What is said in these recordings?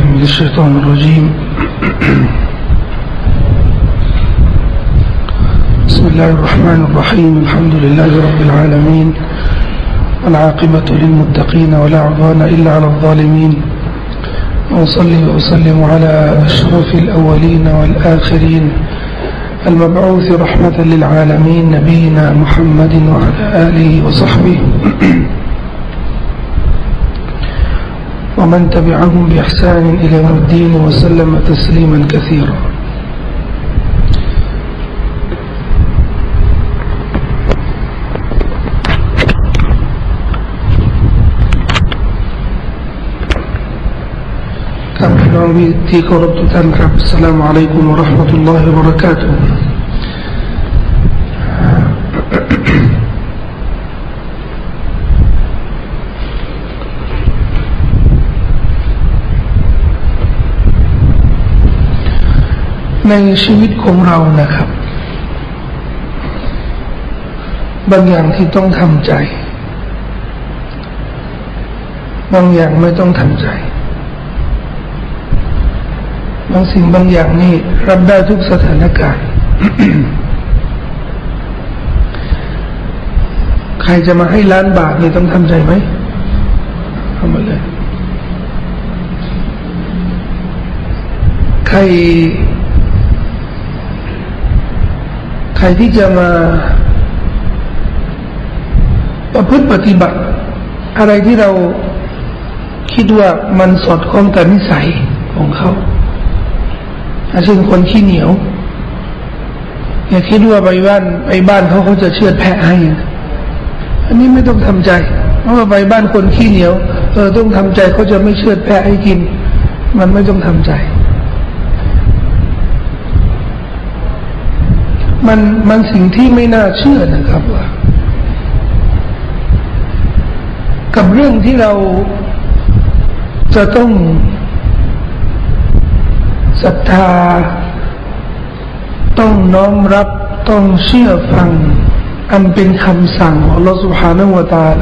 بالله من الشيطان الرجيم. بسم الله الرحمن الرحيم. الحمد لله رب العالمين. والعاقبة للمتقين ولا عدوان إلا على الظالمين. وأصلي وأسلم على أشرف الأولين والآخرين. المبعوث رحمة للعالمين نبينا محمد وعلى آله وصحبه. ومن تبعهم بإحسان إلى يوم الدين وسلم تسليما كثيرا. السلام عليكم ورحمة الله وبركاته. ในชีวิตของเรานะครับ บางอย่างที่ต้องทำใจ บางอย่างไม่ต้องทำใจ บางสิ่งบางอย่างนี่รับได้ทุกสถานการณ์ ใครจะมาให้ล้านบาทนี่ต้องทำใจไหมทำมาเลย ใคร ใครที่จะมาประพฤติปฏิบัติ อะไรที่เราคิดว่ามันสอดคล้องกับนิสัยของเขาอาเช่นคนขี้เหนียวอย่าคิดว่าไปบ้านไปบ้านเขาเขาจะเชื่อแพะให้ อันนี้ไม่ต้องทำใจ เพราะว่าไปบ้านคนขี้เหนียวเออต้องทำใจเขาจะไม่เชื่อแพะให้กิน มันไม่ต้องทำใจ มันมันสิ่งที่ไม่น่าเชื่อนะครับว่ากับเรื่องที่เราจะต้องศรัทธา ต้องน้อมรับต้องเชื่อฟัง อันเป็นคำสั่งของเราสุภาณวตาล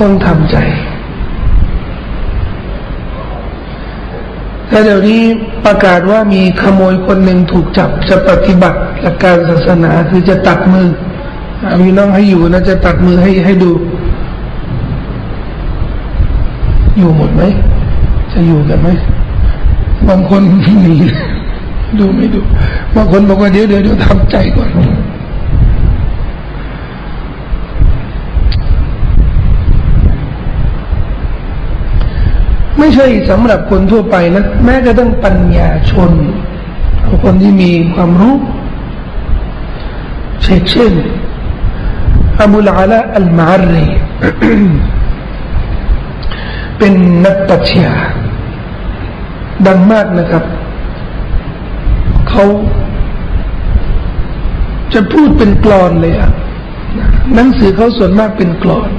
ต้องทำใจ แต่เดี๋ยวนี้ประกาศว่ามีขโมยคนหนึ่งถูกจับจะปฏิบัติหลักการศาสนาคือจะตัดมือมีน้องให้อยู่นะจะตัดมือให้ให้ดู อยู่หมดไหมจะอยู่กันไหมบางคนหนีดูไม่ดูบางคนบอกว่าเดี๋ยวเดี๋ยวเดี๋ยวทำใจก่อน ไม่ใช่สำหรับคนทั่วไปนะแม้กระทั่งปัญญาชนคนที่มีความรู้ เช่นเช่นอับุลอาลาอัลมารีเป็นนักปัชญาดังมากนะครับ เขาจะพูดเป็นกรอนเลยอะหนังสือเขาส่วนมากเป็นกรอน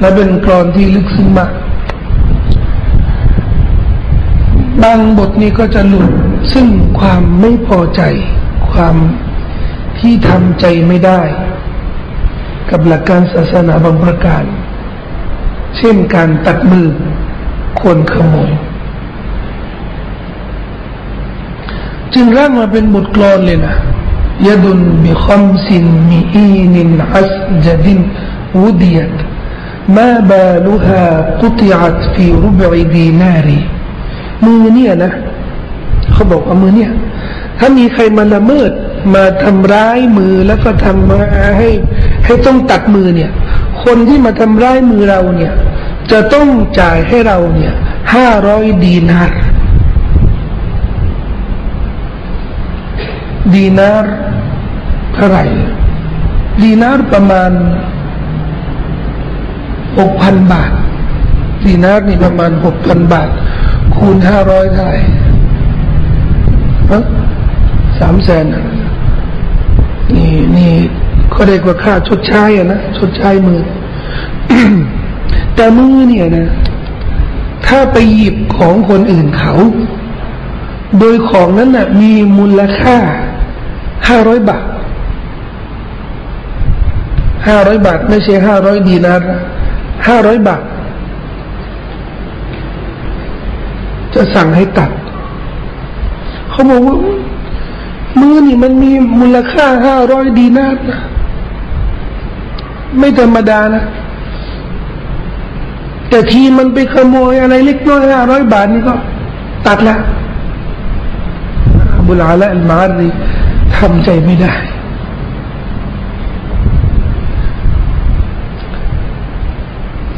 และเป็นกรอนที่ลึกซึ้งมาก บางบทนี้ก็จะหลุดซึ่งความไม่พอใจ ความที่ทำใจไม่ได้ กับหลักการศาสนาบางประการ เช่นการตัดมือคนขโมยจึงร่างมาเป็นบทกลอนเลยนะยดุนบิคมสินมีอีนินอัสจดินวุดียตมาบาลุฮากุติอัตฟีรุบอิดีนารี มือเนี่ยนะเขาบอกว่ามือเนี่ย ถ้ามีใครมาละเมิดมาทำร้ายมือแล้วก็ทำมาให้ให้ต้องตัดมือเนี่ย คนที่มาทำร้ายมือเราเนี่ย จะต้องจ่ายให้เราเนี่ยห้าร้อยดีนาร์ดีนาร์เท่าไหร่ดีนาร์ประมาณหกพันบาทดีนาร์นี่ประมาณหกพันบาท คูณห้าร้อยเท่าไหร่สามแสนนี่นี่เขาเรียกว่าค่าชดใช้อะนะชดใช้มือ แต่มือเนี่ยนะ ถ้าไปหยิบของคนอื่นเขา โดยของนั้นนะ่ะ มีมูลค่าห้าร้อยบาทห้าร้อยบาท ไม่ใช่ห้าร้อยดีนาร์ห้าร้อยบาท จะสั่งให้ตัด เขาบอกว่ามือนี่มันมีมูลค่าห้าร้อยดีนาร์นะไม่ธรรมดานะ แต่ทีมันไปขโมยอะไรเล็กน้อยห้าร้อยบาทนี่ก็ ตัดละบุลาละอัลมารีทำใจไม่ได้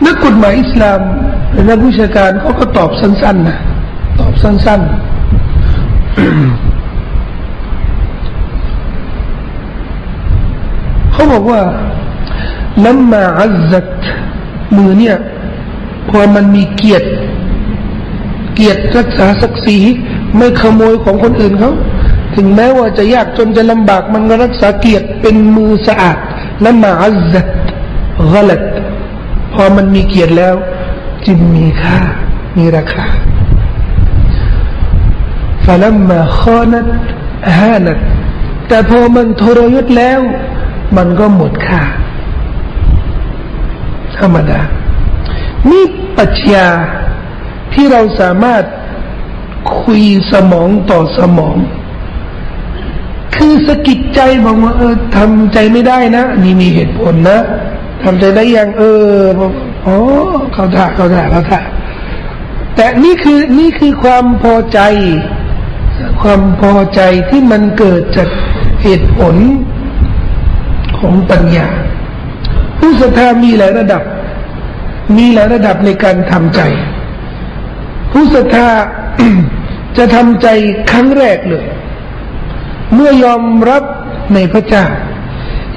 นักกฎหมายอิสลามหรือนักวิชาการเขาก็ตอบสั้นๆนะ ตอบสั้นๆ เขาบอกว่าลัมมาอัลซัตมือเนี่ยพอมันมีเกียรติ เกียรติรักษาศักดิ์ศรีไม่ขโมยของคนอื่นเขาถึงแม้ว่าจะยากจนจะลำบากมันก็รักษาเกียรติเป็นมือสะอาดลัมมาอัลซัตกลัดพอมันมีเกียรติแล้ว จึงมีค่า มีราคา ฟะลัมมาขอนัดฮานัดแต่พอมันทรยศแล้ว มันก็หมดค่าธรรมดานี่ปัจญาที่เราสามารถคุยสมองต่อสมอง คือสกิดใจบอกว่าเออทำใจไม่ได้นะ นี่มีเหตุผลนะทำใจได้ยังเอออ๋อเขาถ่าเขาถ่าเขาถ่าแต่นี่คือนี่คือความพอใจ ความพอใจที่มันเกิดจากเหตุผลของปัญญา ผู้ศรัทธามีหลายระดับ มีหลายระดับในการทำใจ ผู้ศรัทธาจะทำใจครั้งแรกเลย เมื่อยอมรับในพระเจ้า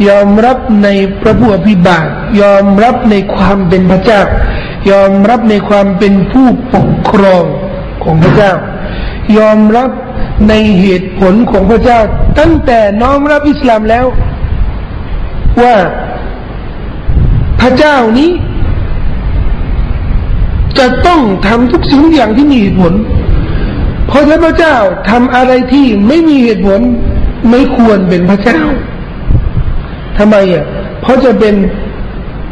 ยอมรับในพระผู้อภิบาลยอมรับในความเป็นพระเจ้า ยอมรับในความเป็นผู้ปกครองของพระเจ้า ยอมรับ ในเหตุผลของพระเจ้า ตั้งแต่น้อมรับอิสลามแล้ว ว่าพระเจ้านี้ จะต้องทำทุกสิ่งอย่างที่มีเหตุผล เพราะถ้าพระเจ้าทำอะไรที่ไม่มีเหตุผล ไม่ควรเป็นพระเจ้าทำไมอะเพราะจะเป็น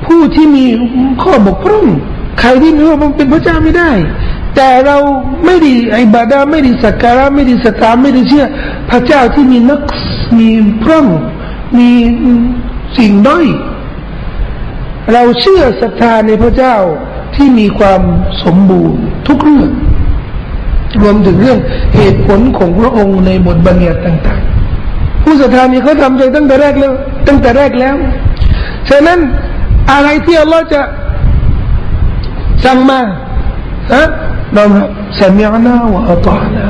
ผู้ที่มีข้อบกพร่องใครที่ไม่ว่ามันเป็นพระเจ้าไม่ได้ แต่เราไม่ได้ไอบาดาไม่ได้สักการะไม่ได้สตามไม่ได้เชื่อ พระเจ้าที่มีนักมีพร่องมีสิ่งด้อยเราเชื่อศรัทธาในพระเจ้าที่มีความสมบูรณ์ทุกเรื่อง รวมถึงเรื่องเหตุผลของพระองค์ในบทบัญญัติต่าง ๆ ผู้ศรัทธานี่เขาทำใจตั้งแต่แรกแล้ว ตั้งแต่แรกแล้ว ฉะนั้นอะไรที่อัลลอฮ์จะสั่งมาฮะ เราสมีอนาวะอัตานา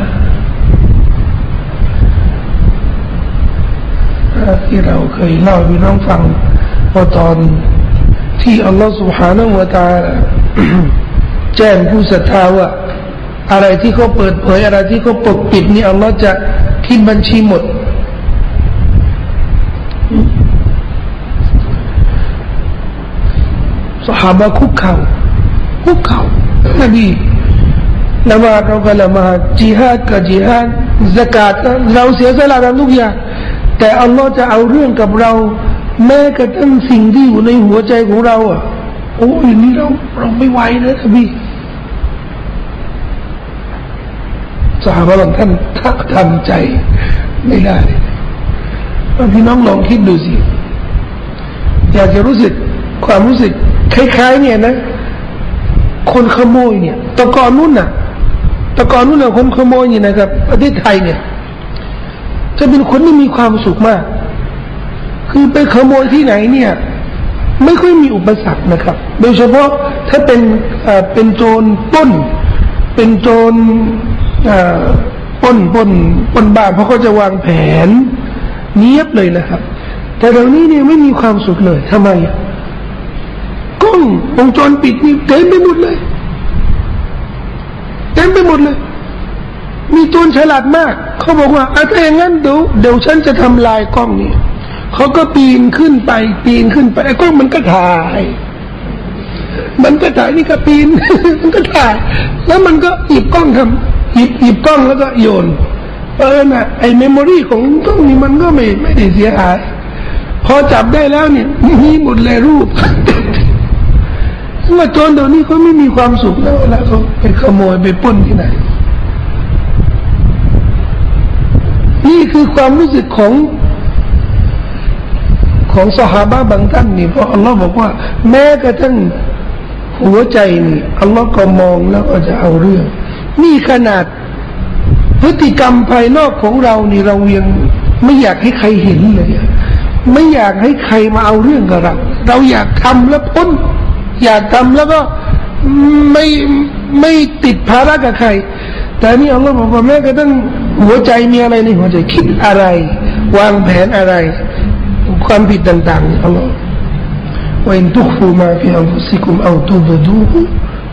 ที่เราเคยเล่าพี่น้องฟังพอตอนที่อัลลอฮ์ سبحانه และ تعالى แจ้งผู้ศรัทธาว่าอะไรที่เขาเปิดเผยอะไรที่เขาปกปิดนี่อัลลอฮ์จะคิดบัญชีหมดสหายคุกเข่าคุกเข่านบี ละมาเราก็ละมาจิฮาดกับจิฮาดสกาดเราเสียสละกันทุกอย่างแต่อัลลอฮ์จะเอาเรื่องกับเรา แม้กระทั่งสิ่งที่อยู่ในหัวใจของเราอะโอ้ยนี่เราเราไม่ไหวนะนบีสหายบางท่านถ้าทำใจไม่ได้พี่น้องลองคิดดูสิอยากจะรู้สึกความรู้สึกคล้ายๆ เนี่ยนะ คนขโมยเนี่ยตะกอนนู่นน่ะ ตะกอนนู่นน่ะคนขโมยเนี่ยนะครับประเทศไทยเนี่ย จะเป็นคนที่มีความสุขมาก คือไปขโมยที่ไหนเนี่ย ไม่ค่อยมีอุปสรรคนะครับ โดยเฉพาะถ้าเป็นเป็นโจรป้น เป็นโจรป้นป้นป้นบ้านเพราะเขาจะวางแผนเนียบเลยนะครับ แต่เดี๋ยวนี้เนี่ยไม่มีความสุขเลยทำไมกล้องวงจรปิดนี่เต็มไปหมดเลย ต็มไปหมดเลย มีตัวฉลาดมาก เขาบอกว่าถ้าอย่างนั้นเดี๋ยวเดี๋ยวฉันจะทำลายกล้องนี้เขาก็ปีนขึ้นไป ปีนขึ้นไปไอ้กล้องมันก็ถ่าย มันก็ถ่ายนี่ก็ปีน มันก็ถ่าย แล้วมันก็หยิบกล้องทำหยิบหยิบกล้องแล้วก็โยนเออน่ะไอ้เมมโมรีของกล้องนี้มันก็ไม่ไม่ได้เสียหาย พอจับได้แล้วเนี่ยมีหมดเลยรูป เมื่อจนเดี๋ยวนี้เขาไม่มีความสุขแล้วแล้วเขาไปขโมยไปปุ้นที่ไหน นี่คือความรู้สึกของของสหาบะบางท่านนี่เพราะอัลลอฮ์บอกว่า แม้กระทั่งหัวใจนี่อัลลอฮ์ก็มองแล้วก็จะเอาเรื่อง นี่ขนาด พฤติกรรมภายนอกของเรานี่เรายังไม่อยากให้ใครเห็นเลย ไม่อยากให้ใครมาเอาเรื่องกับเรา เราอยากทำแล้วพ้น อยากทำแล้วก็ไม่ไม่ติดภาระกับใคร แต่นี่อัลลอฮ์บอกว่าแม้กระทั่งหัวใจมีอะไรในหัวใจคิดอะไร วางแผนอะไร ความผิดต่างๆอัลลอฮ์ว่าอินทุกฟูมาฟิอัลกุสิกุมเอาตูบดูฮุ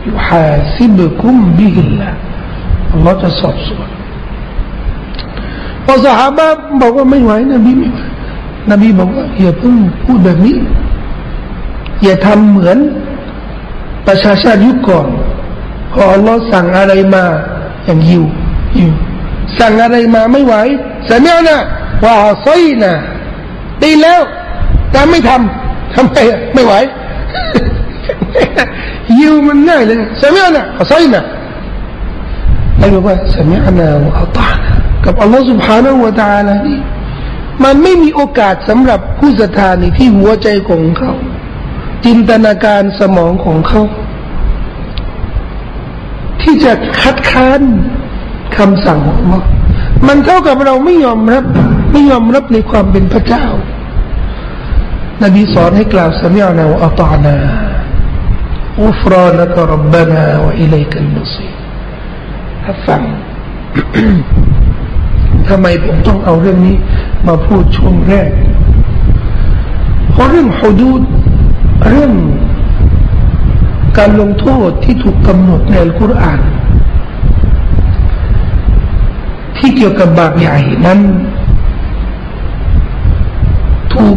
ยูฮาซิบคุมบิฮิลละอัลลอฮ์จะสอบสวนพอสหายบอกว่าไม่ไหวนบีนบีบอกว่าอย่าเพิ่งพูดแบบนี้ อย่าทำเหมือน ประชาชาติยุคก่อนพออัลลอฮ์สั่งอะไรมาอย่างยิวยิวสั่งอะไรมาไม่ไหวสัญญาณนะว่าซอยนะดีแล้วแต่ไม่ทำทำไมไม่ไหวยิวมันง่ายเลยสัญญาณนะซอยนะไม่บอกว่าสัญญาณนะว่าอัลตานะกับอัลลอฮ์ سبحانه และ تعالى นี่มันไม่มีโอกาสสำหรับผู้ศรัทธานี่ที่หัวใจของเขา จินตนาการสมองของเขา ที่จะคัดค้านคำสั่งของเรามันเท่ากับเราไม่ยอมรับ ไม่ยอมรับในความเป็นพระเจ้า นบีสอนให้กล่าวสัญญาณว่าอัตานาอุฟรานะกรับบานาวอิเลกันมุซีถ้าฟังทำไมผมต้องเอาเรื่องนี้ มาพูดช่วงแรก เพราะเรื่องฮุดูด เรื่องการลงโทษที่ถูกกำหนดในอัลกุรอานที่เกี่ยวกับบาปใหญ่นั้น ถูก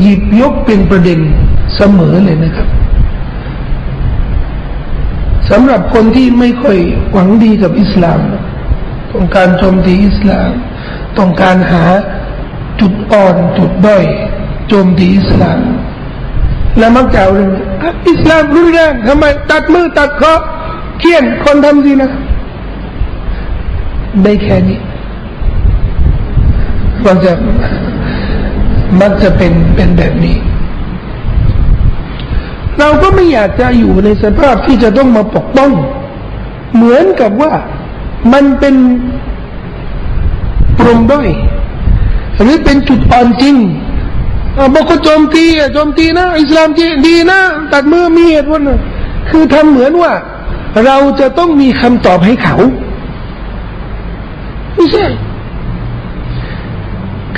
หยิบยกเป็นประเด็นเสมอเลยนะครับสำหรับคนที่ไม่ค่อยหวังดีกับอิสลาม ต้องการโจมตีอิสลาม ต้องการหาจุดอ่อนจุดด้อยโจมตีอิสลาม แล้วมักจะเอาเรื่องอิสลามรุนแรงทำไมตัดมือตัดคอเคี่ยนคนทำสินะได้แค่นี้มันจะมักจะเป็นเป็นแบบนี้ เราก็ไม่อยากจะอยู่ในสภาพที่จะต้องมาปกป้อง เหมือนกับว่ามันเป็นปรุงด้อยหรือเป็นจุดอ่อนจริง บอกเขาโจมตีโจมตีนะอิสลามดีนะ ตัดมือมีเหตุผลคือทำเหมือนว่า เราจะต้องมีคำตอบให้เขาไม่ใช่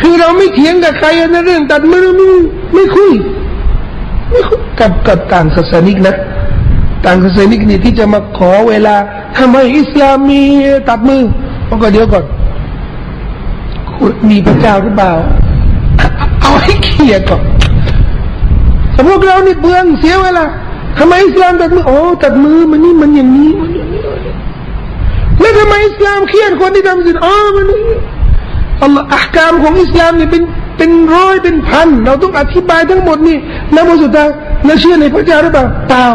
คือเราไม่เถียงกับใครในเรื่อง ตัดมือไม่ไม่คุยไม่คุยกับกับต่างศาสนิกนะต่างศาสนิกนี่ที่จะมาขอเวลาทำไมอิสลามมีตัดมือก็เดี๋ยวก่อนมีพระเจ้าหรือเปล่า ให้เคลียร์ก่อนแต่พวกเรานี่เบืองเสียเวลาทำไมอิสลามตัดมือโอ้ตัดมือมันนี่มันอย่างนี้มันอย่างนี้แล้วทำไมอิสลามเครียดคนที่ทำสิ่งอ๋อมันนี่อัลลอฮ์อักามของอิสลามนี่เป็นเป็นร้อยเป็นพัน เราต้องอธิบายทั้งหมดนี่แล้วบทสุดท้ายแล้วเชื่อในพระเจ้าหรือเปล่าเปล่า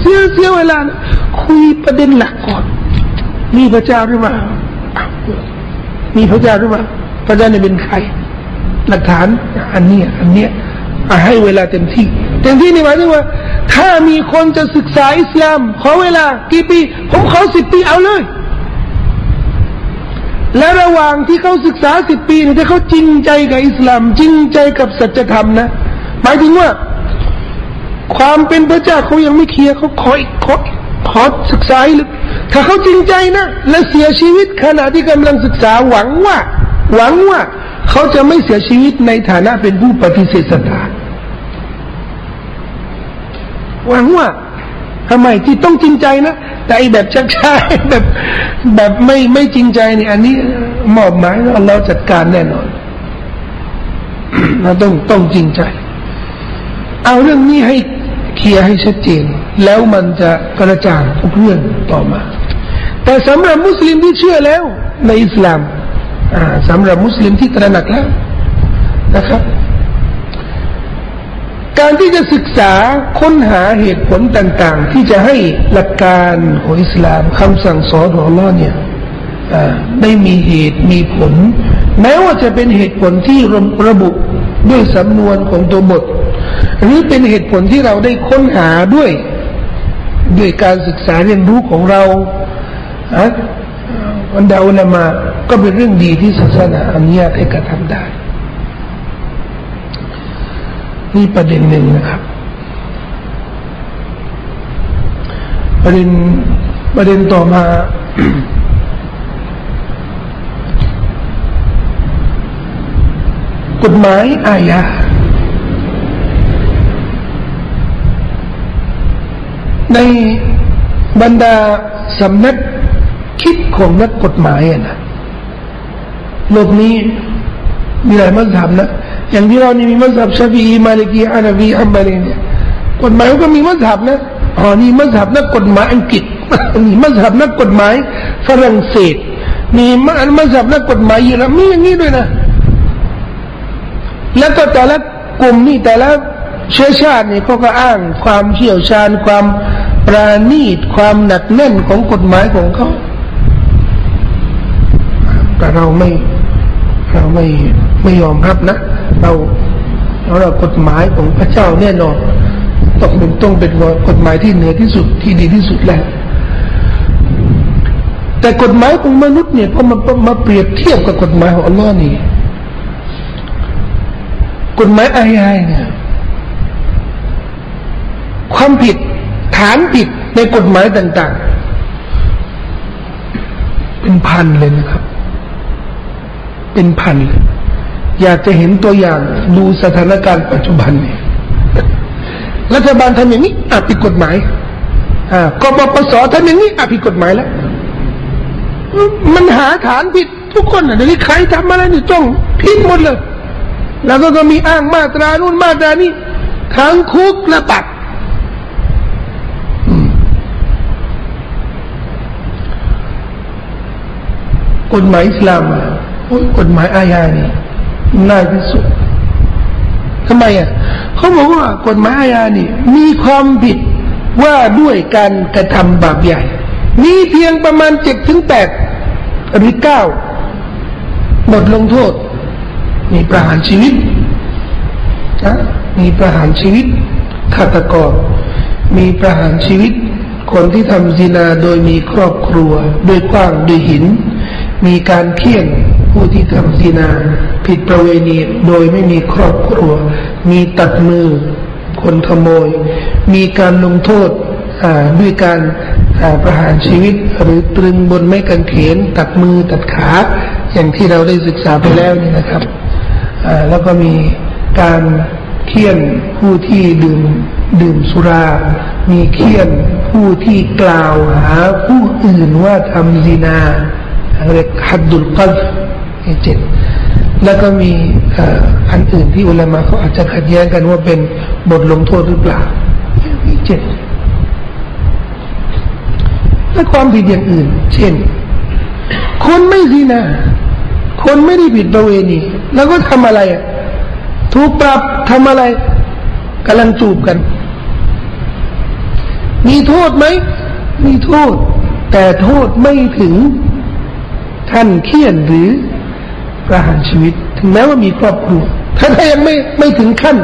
เสียเสียเวลา คุยประเด็นหลักก่อนมีพระเจ้าหรือเปล่ามีพระเจ้าหรือเปล่า พระเจ้าเนี่ยเป็นใคร หลักฐานอันนี้อันเนี้ยให้เวลาเต็มที่ เต็มที่นี่หมายถึงว่า ถ้ามีคนจะศึกษาอิสลาม ขอเวลากี่ปี ผมขอสิบปีเอาเลย และระหว่างที่เขาศึกษาสิบปีเนี่ยถ้าเขาจริงใจกับอิสลาม จริงใจกับสัจธรรมนะ หมายถึงว่า ความเป็นพระเจ้าเขายังไม่เคลียร์เขาขออีกขอขอศึกษาลึกถ้าเขาจริงใจนะ และเสียชีวิตขณะที่กำลังศึกษาหวังว่า หวังว่าเขาจะไม่เสียชีวิตในฐานะเป็นผู้ปฏิเสธศรัทธาหวังว่าทำไมที่ต้องจริงใจนะ แต่อแบบชักช้าแบบแบบไม่ไม่จริงใจนี่อันนี้มอบหมายเราจัดการแน่นอนเราต้องต้องจริงใจ เอาเรื่องนี้ให้เคลียร์ให้ชัดเจน แล้วมันจะกระจ่างทุกเรื่องต่อมา แต่สำหรับมุสลิมที่เชื่อแล้วในอิสลาม สำหรับมุสลิมที่ตระหนักแล้วนะครับ การที่จะศึกษาค้นหาเหตุผลต่าง ๆ ที่จะให้หลักการของอิสลามคำสั่งสอนของอัลอเนี่ยได้มีเหตุมีผล แม้ว่าจะเป็นเหตุผลที่ระบุด้วยสำนวนของตัวบท หรือเป็นเหตุผลที่เราได้ค้นหาด้วย ด้วยการศึกษาเรียนรู้ของเรา อะวันดาอุลามาก็เป็นเรื่องดีที่ศาสนาอนุญาตให้กระทำได้ นี่ประเด็นหนึ่งนะครับ ประเด็นประเด็นต่อมา กฎหมายอาญาในบรรดาสำนัก คิดของนักกฎหมายอะนะโลกนี้มีหลายมัสยิดนะอย่างที่เรานี่มีมัสยิดชาฟีมาลิกีอานาบีอัมบารีเนี่ยกฎหมายก็มีมัสยิดนะอ๋อนี่มัสยิดนักกฎหมายอังกฤษมีมัสยิดนักกฎหมายฝรั่งเศส มีมัสยิดนักกฎหมายเยอรมันมีอย่างนี้ด้วยนะ แล้วก็แต่ละกลุ่มนี่แต่ละเชื้อชาตินี่เขาก็อ้างความเชี่ยวชาญความปราณีตความหนักแน่นของกฎหมายของเขา แต่เราไม่เราไม่ไม่ยอมรับนะเราเรากฎหมายของพระเจ้าแน่นอนต้องเป็นต้องเป็นกฎหมายที่เหนือที่สุดที่ดีที่สุดแล้วแต่กฎหมายของมนุษย์เนี่ยพอมามาเปรียบเทียบกับกฎหมายของอัลลอฮ์นี่กฎหมายอายายเนี่ยความผิดฐานผิดในกฎหมายต่าง ๆ เป็นพันเลยนะครับ เป็นพัน อยากจะเห็นตัวอย่างดูสถานการณ์ปัจจุบันเนี่ยรัฐบาลทำอย่างนี้อาจผิดกฎหมาย อ่ากปปสทำอย่างนี้อาจผิดกฎหมายแล้ว มันหาฐานผิดทุกคนอะเดี๋ยวนี้ใครทำอะไรนี่ต้องผิดหมดเลย แล้วก็ก็มีอ้างมาตรานู่นมาตรานี้ทั้งคุกและปัดกฎหมายอิสลามอะ กฎหมายอาญานี่น่าที่สุดทำไมอะเขาบอกว่ากฎหมายอาญานี่ มีความผิดว่าด้วยการกระทำบาปใหญ่ มีเพียงประมาณเจ็ดถึงแปดหรือเก้าบทลงโทษ มีประหารชีวิตนะมีประหารชีวิตฆาตกรมีประหารชีวิต คนที่ทำซินาโดยมีครอบครัว ด้วยกว้างด้วยหิน มีการเคี่ยน ผู้ที่ทำซินาผิดประเวณีโดยไม่มีครอบครัว มีตัดมือคนขโมย มีการลงโทษด้วยการประหารชีวิตหรือตรึงบนไม้กางเขนตัดมือตัดขา อย่างที่เราได้ศึกษาไปแล้วนี่นะครับแล้วก็มีการเคี่ยนผู้ที่ดื่มดื่มสุรา มีเคี่ยนผู้ที่กล่าวหาผู้อื่นว่าทำซีนาเรียกฮัดดุลกั ฟเจ็ดแล้วก็มีอันอื่นที่อุลามะเขาอาจจะขัดแย้งกันว่าเป็นบทลงโทษหรือเปล่ามีเจ็ดและความผิดอย่างอื่น เช่น คนไม่ซีนาคนไม่ได้ผิดประเวณี แล้วก็ทำอะไรถูกปรับทำอะไรกำลังจูบกัน มีโทษไหม มีโทษ แต่โทษไม่ถึงท่านเคี่ยนหรือ ประหารชีวิต ถึงแม้ว่ามีครอบครัวถ้าถ้ายังไม่ไม่ถึงขั้น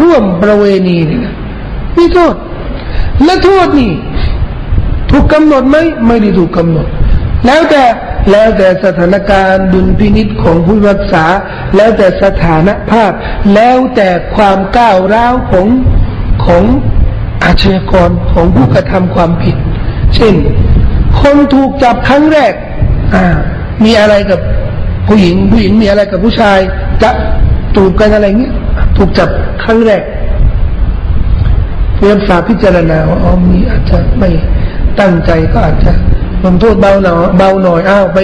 ร่วมประเวณีนี่นะมีโทษ และโทษนี่ถูกกำหนดไหมไม่ได้ถูกกำหนด แล้วแต่แล้วแต่สถานการณ์ดุลพินิษของผู้รักษา แล้วแต่สถานภาพ แล้วแต่ความก้าวร้าวของของอาชญากรของผู้กระทำความผิด เช่น คนถูกจับครั้งแรกอ่ามีอะไรกับ ผู้หญิงผู้หญิงมีอะไรกับผู้ชาย จะตูบกันอะไรเงี้ยถูกจับครั้งแรกเพื่อนฝาพิจารณาว่าอ๋อมีอาจจะไม่ตั้งใจก็อาจจะลงโทษเบาหน่อยเบาหน่อยอ้าวไป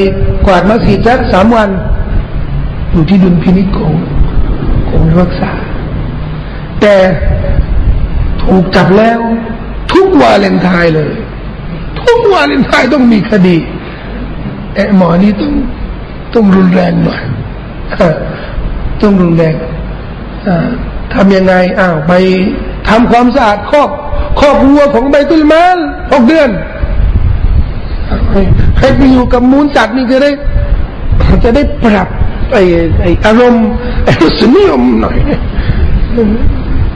กวาดมัสยิดสักสามวันอยู่ที่ดุลพินิจของของรักษา แต่ถูกจับแล้ว ทุกวาเลนไทน์เลย ทุกวาเลนไทน์ต้องมีคดีแอหมอนี่ต้อง ต้องรุนแรงหน่อยต้องรุนแรงทำยังไงอ้าวไปทำความสะอาดครอบครอบวัวของใบตุลมานหกเดือน ให้ไปอยู่กับมูลสัตว์นี่จะได้จะได้ปรับไอ้ไอ้อารมณ์ไอ้รสนิยมหน่อย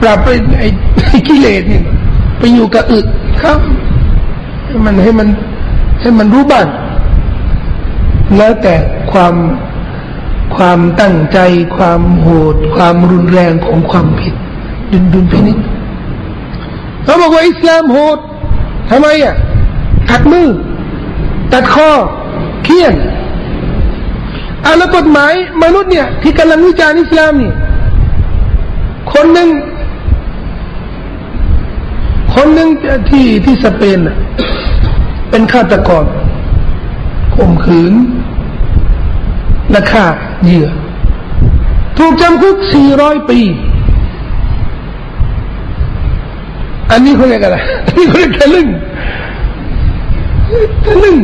ปรับไปไอ้กิเลสนี่ไปอยู่กับอึครับให้มันให้มันให้มันรู้บ้าง แล้วแต่ความความตั้งใจ ความโหด ความรุนแรงของความผิด ดุนดุนพินิจเขาบอกว่าอิสลามโหดทำไมอะตัดมือ ตัดคอเคี่ยนอาแล้วกฎหมายมนุษย์เนี่ย ที่กำลังวิจารณ์อิสลามนี่ คนหนึ่งคนหนึ่งที่ที่สเปนเป็นฆาตกรข่มขืน และฆ่าเหยื่อ ถูกจำคุกสี่ร้อยปี อันนี้เขาเรียกอะไรอันนี้เขาเรียกทะลึ่งทะลึ่ง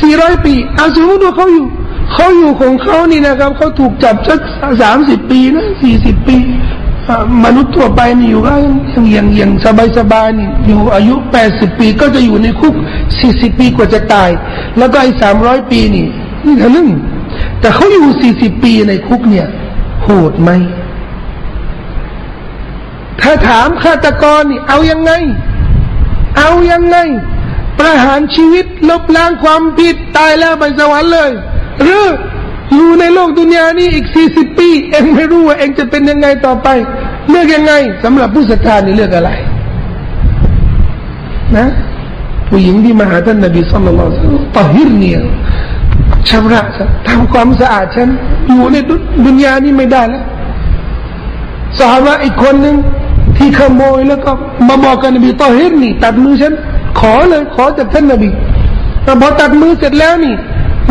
สี่ร้อยปีเอาสมมติว่าเขาอยู่เขาอยู่ของเขานี่นะครับเขาถูกจับสักสามสิบปีนะสี่สิบปี มนุษย์ทั่วไปนี่อยู่ก็ยังยังยังสบายสบายนี่อยู่อายุแปดสิบปีก็จะอยู่ในคุกสี่สิบปีกว่าจะตาย แล้วก็ไอ้สามร้อยปีนี่นี่ทะลึ่ง แต่เขาอยู่สี่สิบปีในคุกเนี่ย โหดไหม ถ้าถามฆาตกรนี่ เอายังไง เอายังไง ประหารชีวิตลบล้างความผิดตายแล้วไปสวรรค์เลย หรืออยู่ในโลกดุนยานี้อีกสี่สิบปี เองไม่รู้ว่า เองจะเป็นยังไงต่อไป เลือกยังไงสำหรับผู้ศรัทธานี่เลือกอะไร นะผู้หญิงที่มาหาท่านนบีสุลต่านตอฮิรเนี่ย ชำระทำความสะอาดฉัน อยู่ในดุนยานี้ไม่ได้แล้วสาบะอีกคนหนึ่งที่ขโมยแล้วก็มาบอกกันนบีต่อเฮ็ดนี่ ตัดมือฉัน ขอเลย ขอจากท่านนบีแต่พอตัดมือเสร็จแล้วนี่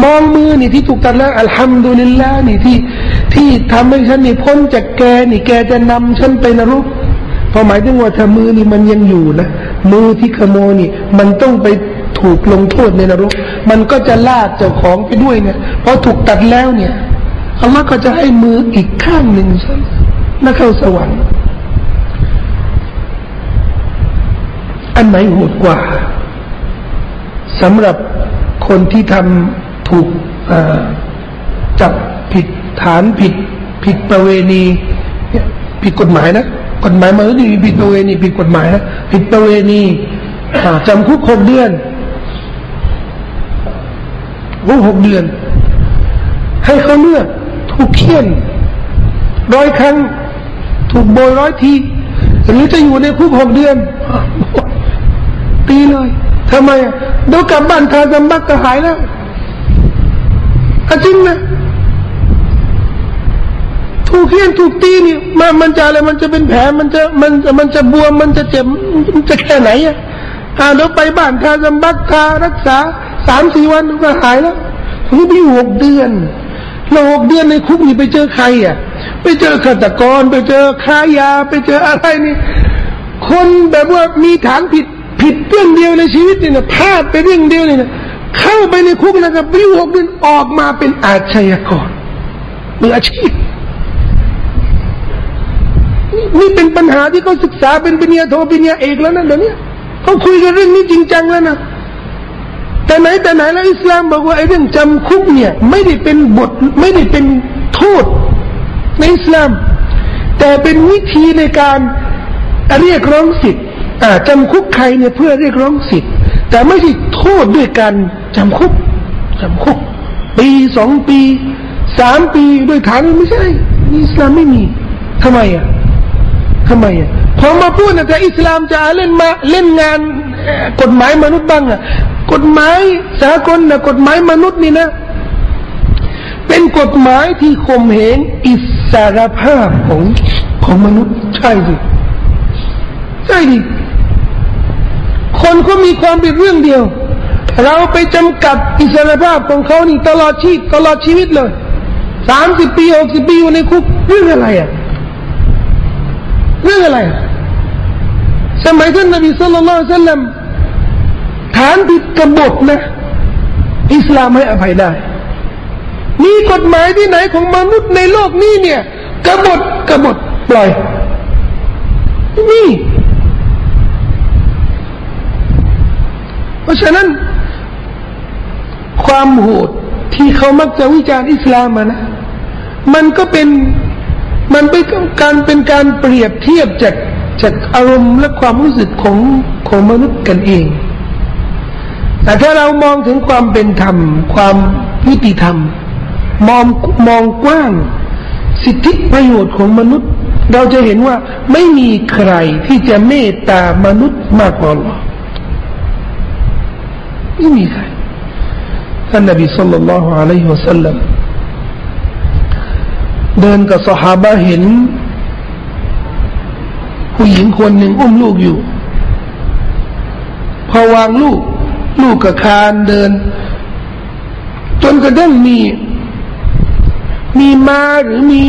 มองมือนี่ที่ถูกตัดแล้วอัลฮัมดุลิลลาห์นี่ที่ที่ทำให้ฉันนี่พ้นจากแกนี่ แกจะนำฉันไปนรกพอหมายถึงว่าถ้ามือนี่มันยังอยู่นะมือที่ขโมยนี่ มันต้องไป ถูกลงโทษในนรก มันก็จะลากเจ้าของไปด้วยเนี่ยพอถูกตัดแล้วเนี่ยอัลลอฮ์ก็จะให้มืออีกข้างหนึ่งใช่แล้วเข้าสวรรค์อันไหนโหดกว่าสำหรับคนที่ทำถูกจับผิดฐานผิด ผิดประเวณีผิดกฎหมายนะกฎหมายมันก็มีผิดประเวณีผิดกฎหมายนะผิดประเวณีจำคุกหกเดือน ว่าหกเดือน ให้เขาเลือกถูกเคี่ยนร้อยครั้ง ถูกโบยร้อยที หรือจะอยู่ในคุกหกเดือน ตีเลยทำไมเดี๋ยวกลับบ้านทาจำบักก็หายแล้วจริงนะถูกเคี่ยนถูกตีนี่มันมันจะอะไรมันจะเป็นแผลมันจะมันมันจะบวมมันจะเจ็บมันจะแค่ไหนอะอ่าเดี๋ยวไปบ้านทาจำบักทารักษา สามสี่วันก็หายแล้วนี่ไปหกเดือนเราหกเดือนในคุกนี่ไปเจอใครอะ ไปเจอฆาตกรไปเจอค้ายา ไปเจออะไรนี่ คนแบบว่ามีฐานผิดผิดเรื่องเดียวในชีวิตนี่นะพลาดไปเรื่องเดียวเลยนะเข้าไปในคุกนะครับไปหกเดือนออกมาเป็นอาชญากรมืออาชีพนี่เป็นปัญหาที่เขาศึกษาเป็นปริญญาโทปริญญาเอกแล้วนะเดี๋ยวนี้เขาคุยกันเรื่องนี้จริงจังแล้วนะ แต่ไหนแต่ไหนแล้วอิสลามบอกว่าไอ้เรื่องจำคุกเนี่ย ไม่ได้เป็นบทไม่ได้เป็นโทษในอิสลาม แต่เป็นวิธีในการเรียกร้องสิทธิ์จำคุกใครเนี่ยเพื่อเรียกร้องสิทธิ์ แต่ไม่ใช่โทษด้วยการจำคุกจำคุก ปีสองปีสามปีด้วยฐานไม่ใช่อิสลามไม่มีทำไมอะทำไมอะ พอมาพูดนะแต่อิสลามจะเล่นมาเล่นงานกฎหมายมนุษย์บ้างอะกฎหมายสากลนะกฎหมายมนุษย์นี่นะ เป็นกฎหมายที่ข่มเหงอิสรภาพของของมนุษย์ใช่ดิใช่ดิคนก็มีความเป็นเรื่องเดียว เราไปจำกัดอิสรภาพของเขานี่ตลอดชีพตลอดชีวิตเลยสามสิบปีหกสิบปีอยู่ในคุกเรื่องอะไรอะเรื่องอะไร สมัยท่านนบีสุลต่านสัลลัมฐานผิดกบฏนะ อิสลามให้อภัยได้ มีกฎหมายที่ไหนของมนุษย์ในโลกนี้เนี่ยกบฏกบฏปล่อย นี่ เพราะฉะนั้น ความโหดที่เขามักจะวิจารณ์อิสลามมานะ มันก็เป็นมันเป็นการเป็นการเปรียบเทียบจาก จากอารมณ์และความรู้สึกของของมนุษย์กันเอง แต่ถ้าเรามองถึงความเป็นธรรม ความยุติธรรม มองมองกว้าง สิทธิประโยชน์ของมนุษย์ เราจะเห็นว่าไม่มีใครที่จะเมตตามนุษย์มากกว่าเราไม่มีใครท่านนบีสุลต่านละฮ์อะลัยฮิวะสัลลัมเดินกับสหาบะเห็น ผู้หญิงคนหนึ่งอุ้มลูกอยู่ พอวางลูก ลูกกับคานเดิน จนกระทั่งมี มีมาหรือมี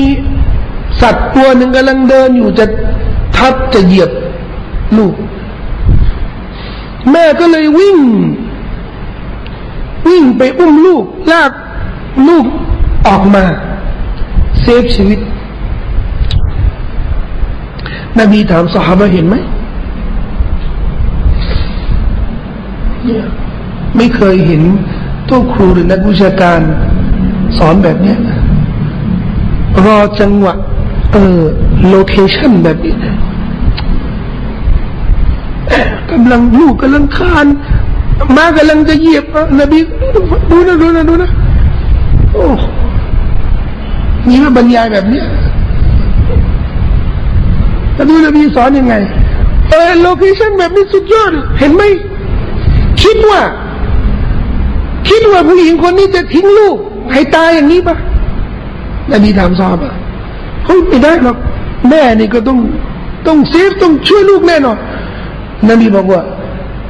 สัตว์ตัวหนึ่งกำลังเดินอยู่จะทับจะเหยียบลูก แม่ก็เลยวิ่ง วิ่งไปอุ้มลูก ลากลูกออกมา เซฟชีวิต นบีถามสหายเห็นไหมไม่เคยเห็นตัวครูหรือนักวิชาการสอนแบบเนี้ยรอจังหวะ เอา location แบบนี้กำลังลูกกำลังคลานมากำลังจะเหยียบนบีดูนะดูนะดูนะโอ้มีมาบรรยายแบบนี้ แต่ดูนบีสอนยังไงเอา location แบบนี้สุดยอดเห็นไหมคิดว่า คิดว่าผู้หญิงคนนี้จะทิ้งลูกให้ตายอย่างนี้ปะนบีถามซอฮาบะฮ์เฮ้ยไม่ได้หรอกแม่นี่ก็ต้องต้อง save ต้องช่วยลูกแน่นอนนบีบอกว่า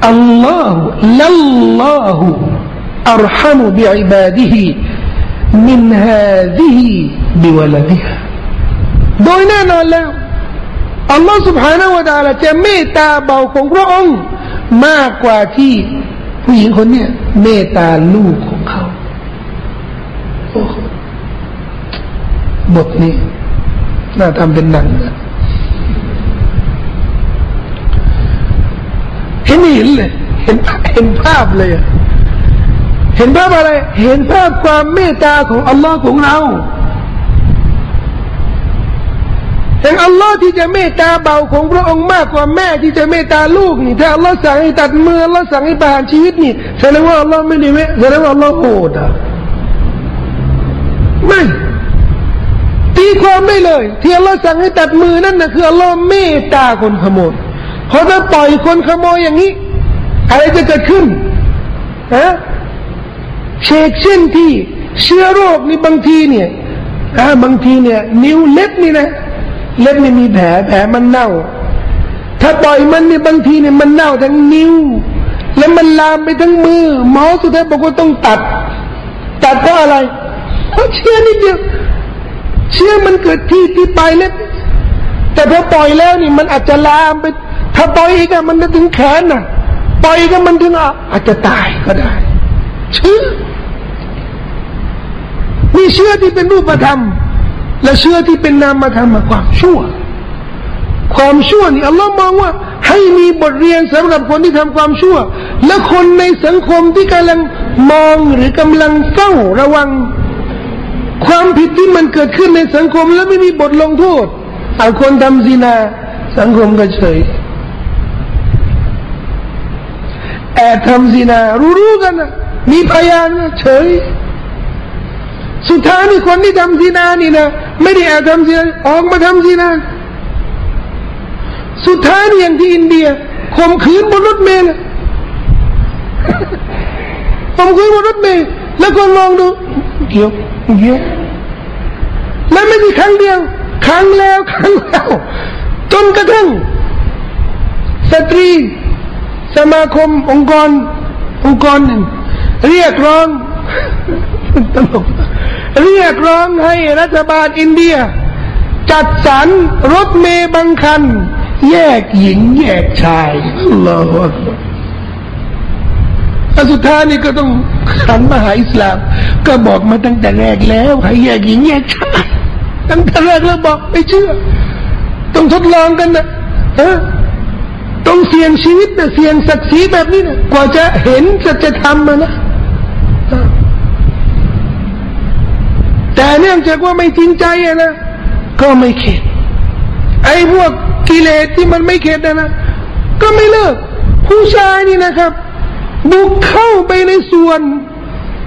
อัลลอฮ์ لله أرحم بعباده من هذه بولدهاโดยแน่นอนแล้ว อัลลอฮ์สุบฮานาอัลลอจะเมตตาเบาของพระองค์ มากกว่าที่ผู้หญิงคนเนี้ยเมตตาลูกของเขาโอ้บทนี้น่าทำเป็นหนังนะเห็นเห็นเลยเห็นเห็นภาพเลย เห็นภาพอะไร เห็นภาพความเมตตาของอัลลอฮ์ของเรา เห็นอัลลอฮ์ที่จะเมตตาเบาของพระองค์มากกว่าแม่ที่จะเมตตาลูกนี่ถ้าอัลลอฮ์สั่งให้ตัดมืออัลลอฮ์สั่งให้ประหารชีวิตนี่แสดงว่าอัลลอฮ์ไม่ได้เมแสดงว่าอัลลอฮ์โหดอะไม่ตีความไม่เลยที่อัลลอฮ์สั่งให้ตัดมือนั่นนะคืออัลลอฮ์เมตตาคนขโมยเพราะถ้าปล่อยคนขโมยอย่างนี้อะไรจะเกิดขึ้นฮะเชกเช่นที่เชื้อโรคนี่บางทีเนี่ยอ่าบางทีเนี่ย นิ้วเล็บนี่นะ เล็บนี่มีแผลแผลมันเน่า ถ้าปล่อยมันเนี่ยบางทีเนี่ยมันเน่าทั้งนิ้ว แล้วมันลามไปทั้งมือ หมอสุดท้ายบอกว่าต้องตัด ตัดเพราะอะไรเพราะเชื้อนิดเดียวเชื้อมันเกิดที่ที่ปลายเล็บแต่ถ้าปล่อยแล้วนี่มันอาจจะลามไป ถ้าปล่อยอีกอะมันจะถึงแขนน่ะ ปล่อยก็มันถึงอาจจะตายก็ได้ เชื้อมีเชื่อที่เป็นรูปธรรม และเชื่อที่เป็นนามธรรมความชั่ว ความชั่วนี่อัลลอฮ์มองว่า ให้มีบทเรียนสำหรับคนที่ทำความชั่ว และคนในสังคมที่กำลังมองหรือกำลังเฝ้าระวัง ความผิดที่มันเกิดขึ้นในสังคม แล้วไม่มีบทลงโทษเอาคนทำซีนา สังคมก็เฉยแอบทำซีนา รู้ๆกันนะมีพยานเฉย สุดท้ายนี่คนที่ทำซีนานี่นะไม่ได้แอบทำซีนาออกมาทำซีนาสุดท้ายนี่อย่างที่อินเดียข่มขืนบนรถเมล์ข่มขืนบนรถเมล์แล้วก็ลองดูเกี่ยวเกี่ยวแล้วไม่ใช่ครั้งเดียว ครั้งแล้วครั้งแล้วจนกระทั่งสตรีสมาคมองค์กรองค์กรหนึ่งเรียกร้อง ตลกเรียกร้องให้รัฐบาลอินเดีย จัดสรรรถเมย์บางคัน แยกหญิงแยกชายลอฮฺอันสุดท้ายนี่ก็ต้องขันมาหาอิสลาม ก็บอกมาตั้งแต่แรกแล้วให้แยกหญิงแยกชายตั้งแต่แรกแล้วบอกไม่เชื่อ ต้องทดลองกันนะเออต้องเสี่ยงชีวิตนะเสี่ยงศักดิ์ศรีแบบนี้นะกว่าจะเห็นจะจะทำมานะ เนื่องจากว่าไม่จริงใจนะก็ไม่เข็ดไอ้พวกกิเลสที่มันไม่เข็ดนะนะก็ไม่เลิก ผู้ชายนี่นะครับ บุกเข้าไปในส่วน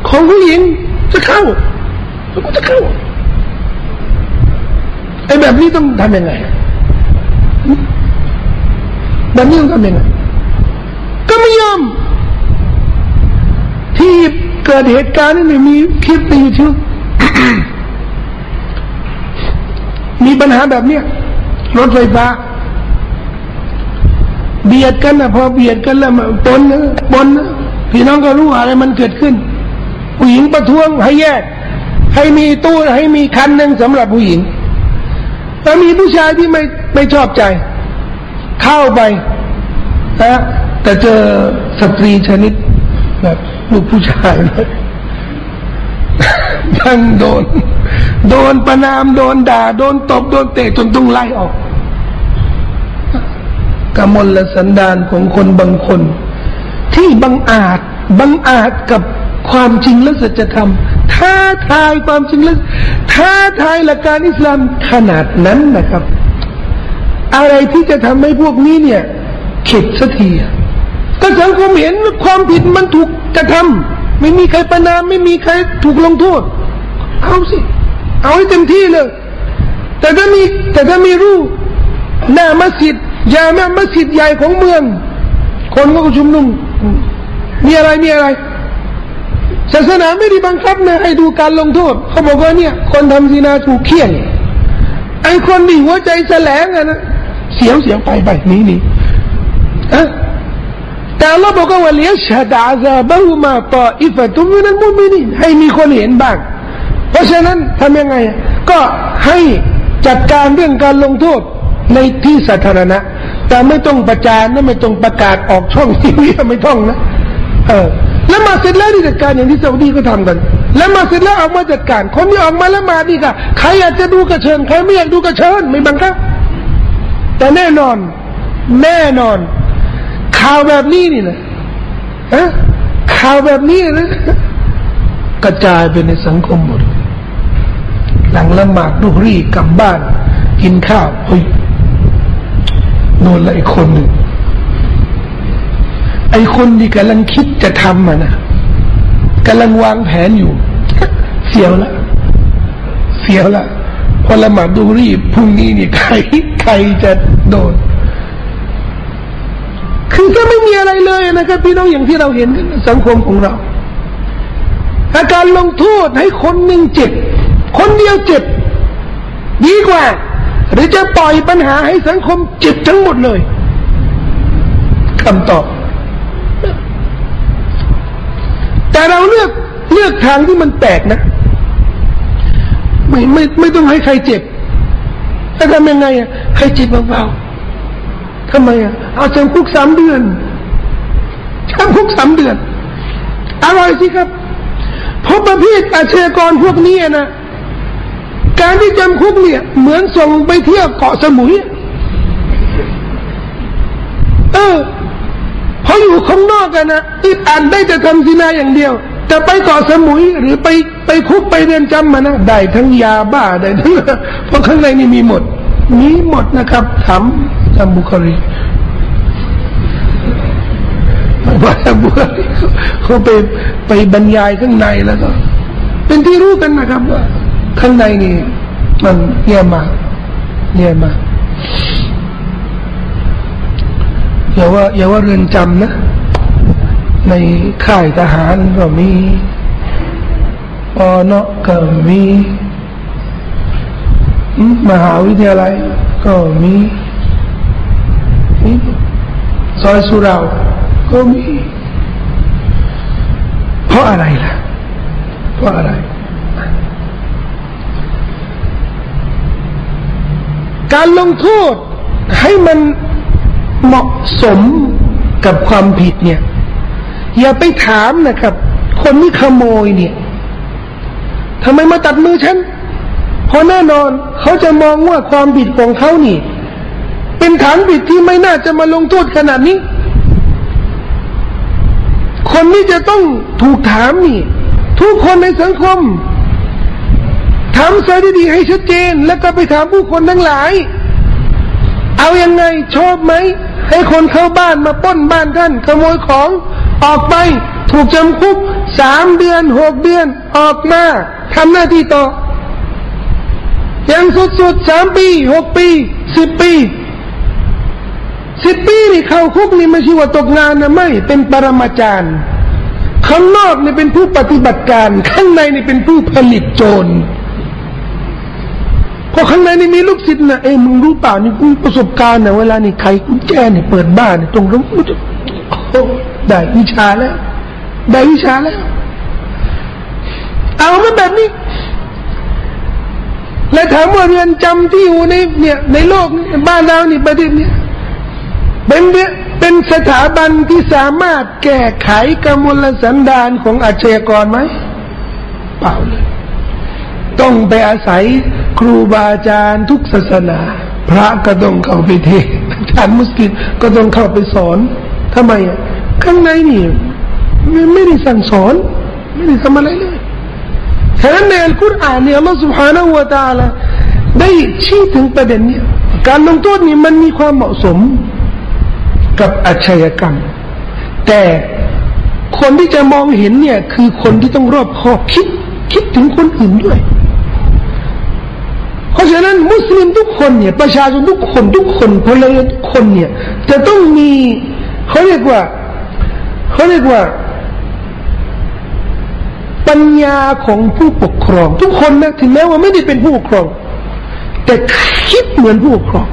ของผู้หญิงจะเข้าก็จะเข้าไอ้แบบนี้ต้องทำยังไงแบบนี้ต้องทำยังไงก็ไม่ยอมที่เกิดเหตุการณ์นี่มีคลิปในยูทูบ มีปัญหาแบบเนี้ยรถไฟฟ้า เบียดกันนะพอเบียดกันแล้วมันปนนะปนนะพี่น้องก็รู้อะไรมันเกิดขึ้น ผู้หญิงประท้วงให้แยก ให้มีตู้ให้มีคันหนึ่งสำหรับผู้หญิงแต่มีผู้ชายที่ไม่ไม่ชอบใจ เข้าไปนะแต่เจอสตรีชนิดแบบลูกผู้ชายเลย ทั้งโดน โดนประนามโดนด่า โดนตบโดนเตะจนต้องไล่ออกกมลสันดานของคนบางคน ที่บังอาจบังอาจกับความจริงและสัจธรรมท้าทายความจริงและท้าทายหลักการอิสลามขนาดนั้นนะครับ อะไรที่จะทำให้พวกนี้เนี่ยเข็ดสักทีก็สังคมเห็นความผิดมันถูกกระทำ ไม่มีใครประนามไม่มีใครถูกลงโทษ เอาสิ เอาให้เต็มที่เลย แต่ถ้ามีแต่ถ้ามีรูปหน้ามัสยิดยาแม่มัสยิดใหญ่ของเมือง คนก็ชุมนุมมีอะไรมีอะไร ศาสนาไม่ได้บังคับนะให้ดูการลงโทษ เขาบอกว่าเนี่ย คนทำซีนาถูกเขี่ยงไอ้คนดีหัวใจแสลงอะนะเสียวเสียวไปไปนี้นี่อะ แต่เราบอกว่าเลี้ยชาดาซาบะฮุมาต่ออิฟตุมินันมุมินีให้มีคนเห็นบ้าง เพราะฉะนั้นทำยังไง ก็ให้จัดการเรื่องการลงโทษในที่สาธารณะ แต่ไม่ต้องประจานนะไม่ต้องประกาศออกช่องทีวีไม่ต้องนะ เออ แล้วมาเสร็จแล้วจัดการอย่างที่ซาอุดีก็ทำกัน แล้วมาเสร็จแล้วออกมาจัดการ คนที่ออกมาแล้วมาดีก็ใครอยากจะดูกระเชิญใครไม่อยากดูกระเชิญไม่บังคับแต่แน่นอน แน่นอน ข่าวแบบนี้นี่นะฮะข่าวแบบนี้นะกระจายไปในสังคมหมด หลังละหมาดดูรีกลับบ้าน กินข้าวเฮ้ยโดนละอีกคนหนึ่งไอ้คนที่กำลังคิดจะทำอะนะกำลังวางแผนอยู่ เสียวละ เสียวละพอละหมาดดูรีพรุ่งนี้นี่ใครใครจะโดน คือก็ไม่มีอะไรเลยนะครับพี่น้องอย่างที่เราเห็นสังคมของเราอาการลงโทษให้คนหนึ่งเจ็บ คนเดียวเจ็บ ดีกว่า หรือจะปล่อยปัญหาให้สังคมเจ็บทั้งหมดเลยคำตอบ แต่เราเลือกเลือกทางที่มันแปลกนะ ไม่ไม่ไม่ต้องให้ใครเจ็บแล้วทำยังไงอะให้เจ็บเบาๆ ทำไมอะเอาจำคุกสามเดือนจำคุกสามเดือน อร่อยสิครับเพราะประเภทอาชญากรพวกนี้นะการที่จำคุกเนี่ย เหมือนส่งไปเที่ยวเกาะสมุยเออพออยู่ข้างนอกกันนะอิดอันได้จะทำสินาอย่างเดียว แต่ไปเกาะสมุยหรือไปไปคุกไปเรียนจำมานะได้ทั้งยาบ้าได้ทั้งเพราะข้างในนี่มีหมด มีหมดนะครับถามจำบุคลีว่าบุคลีเขาไปไปบรรยายข้างในแล้วก็ เป็นที่รู้กันนะครับว่าข้างในนี่มันแย่มากแย่มากอย่าว่าอย่าว่าเรือนจำนะ ในค่ายทหารก็มีปอนก็มี มหาวิทยาลัยก็มีซอยสุราก็มี เพราะอะไรล่ะ เพราะอะไร การลงโทษให้มันเหมาะสมกับความผิดเนี่ย อย่าไปถามนะครับ คนที่ขโมยเนี่ยทำไมมาตัดมือฉัน เพราะแน่นอนเขาจะมองว่าความผิดของเขานี่ เป็นฐานผิดที่ไม่น่าจะมาลงโทษขนาดนี้ คนนี้จะต้องถูกถามนี่ ทุกคนในสังคมทำสถิติให้ชัดเจน แล้วก็ไปถามผู้คนทั้งหลาย เอายังไงชอบไหม ให้คนเข้าบ้านมาป้นบ้านท่านขโมยของออกไปถูกจำคุกสามเดือนหกเดือนออกมาทำหน้าที่ต่อ อยังสุดๆสามปีหกปีสิบปีสิบปีนี่เข้าคุกนี่ไม่ใช่ว่าตกงานนะไม่ เป็นปรมาจารย์ ข้างนอกนี่เป็นผู้ปฏิบัติการ ข้างในนี่เป็นผู้ผลิตโจรพอข้างในนี่มีลูกศิษย์นะเอ้มึงรู้เปล่านี่กูประสบการณ์นะเวลานี่ใครกุญแจนี่เปิดบ้านนี่ตรงรู้จะได้วิชาแล้ว ได้วิชาแล้ว เอามาแบบนี้ และถามว่าเรือนจำที่อยู่ในเนี่ยในโลกบ้านเรานี่ประเทศนี้เป็นเป็นสถาบันที่สามารถแก้ไขกมลสันดานของอาชญากรไหมเปล่าเลย ต้องไปอาศัยครูบาอาจารย์ทุกศาสนา พระก็ต้องเข้าไปเทศอาจารย์มุสลิมก็ต้องเข้าไปสอนทำไมอะข้างในนี่ไม่ได้สั่งสอน ไม่ได้ทำอะไรเลย ฉะนั้นในอัลกุรอานเนี่ยอัลลอฮฺ سبحانه และ تعالى ได้ชี้ถึงประเด็นนี้การลงโทษนี่มันมีความเหมาะสมกับอาชญากรรม แต่คนที่จะมองเห็นเนี่ยคือคนที่ต้องรอบคอบคิดคิดถึงคนอื่นด้วย เพราะฉะนั้นมุสลิมทุกคนเนี่ยประชาชนทุกคนทุกคนพลเรือนทุกคนเนี่ยจะต้องมีเขาเรียกว่าเขาเรียกว่า ปัญญาของผู้ปกครอง ทุกคนนะถึงแม้ว่าไม่ได้เป็นผู้ปกครอง แต่คิดเหมือนผู้ปกครอง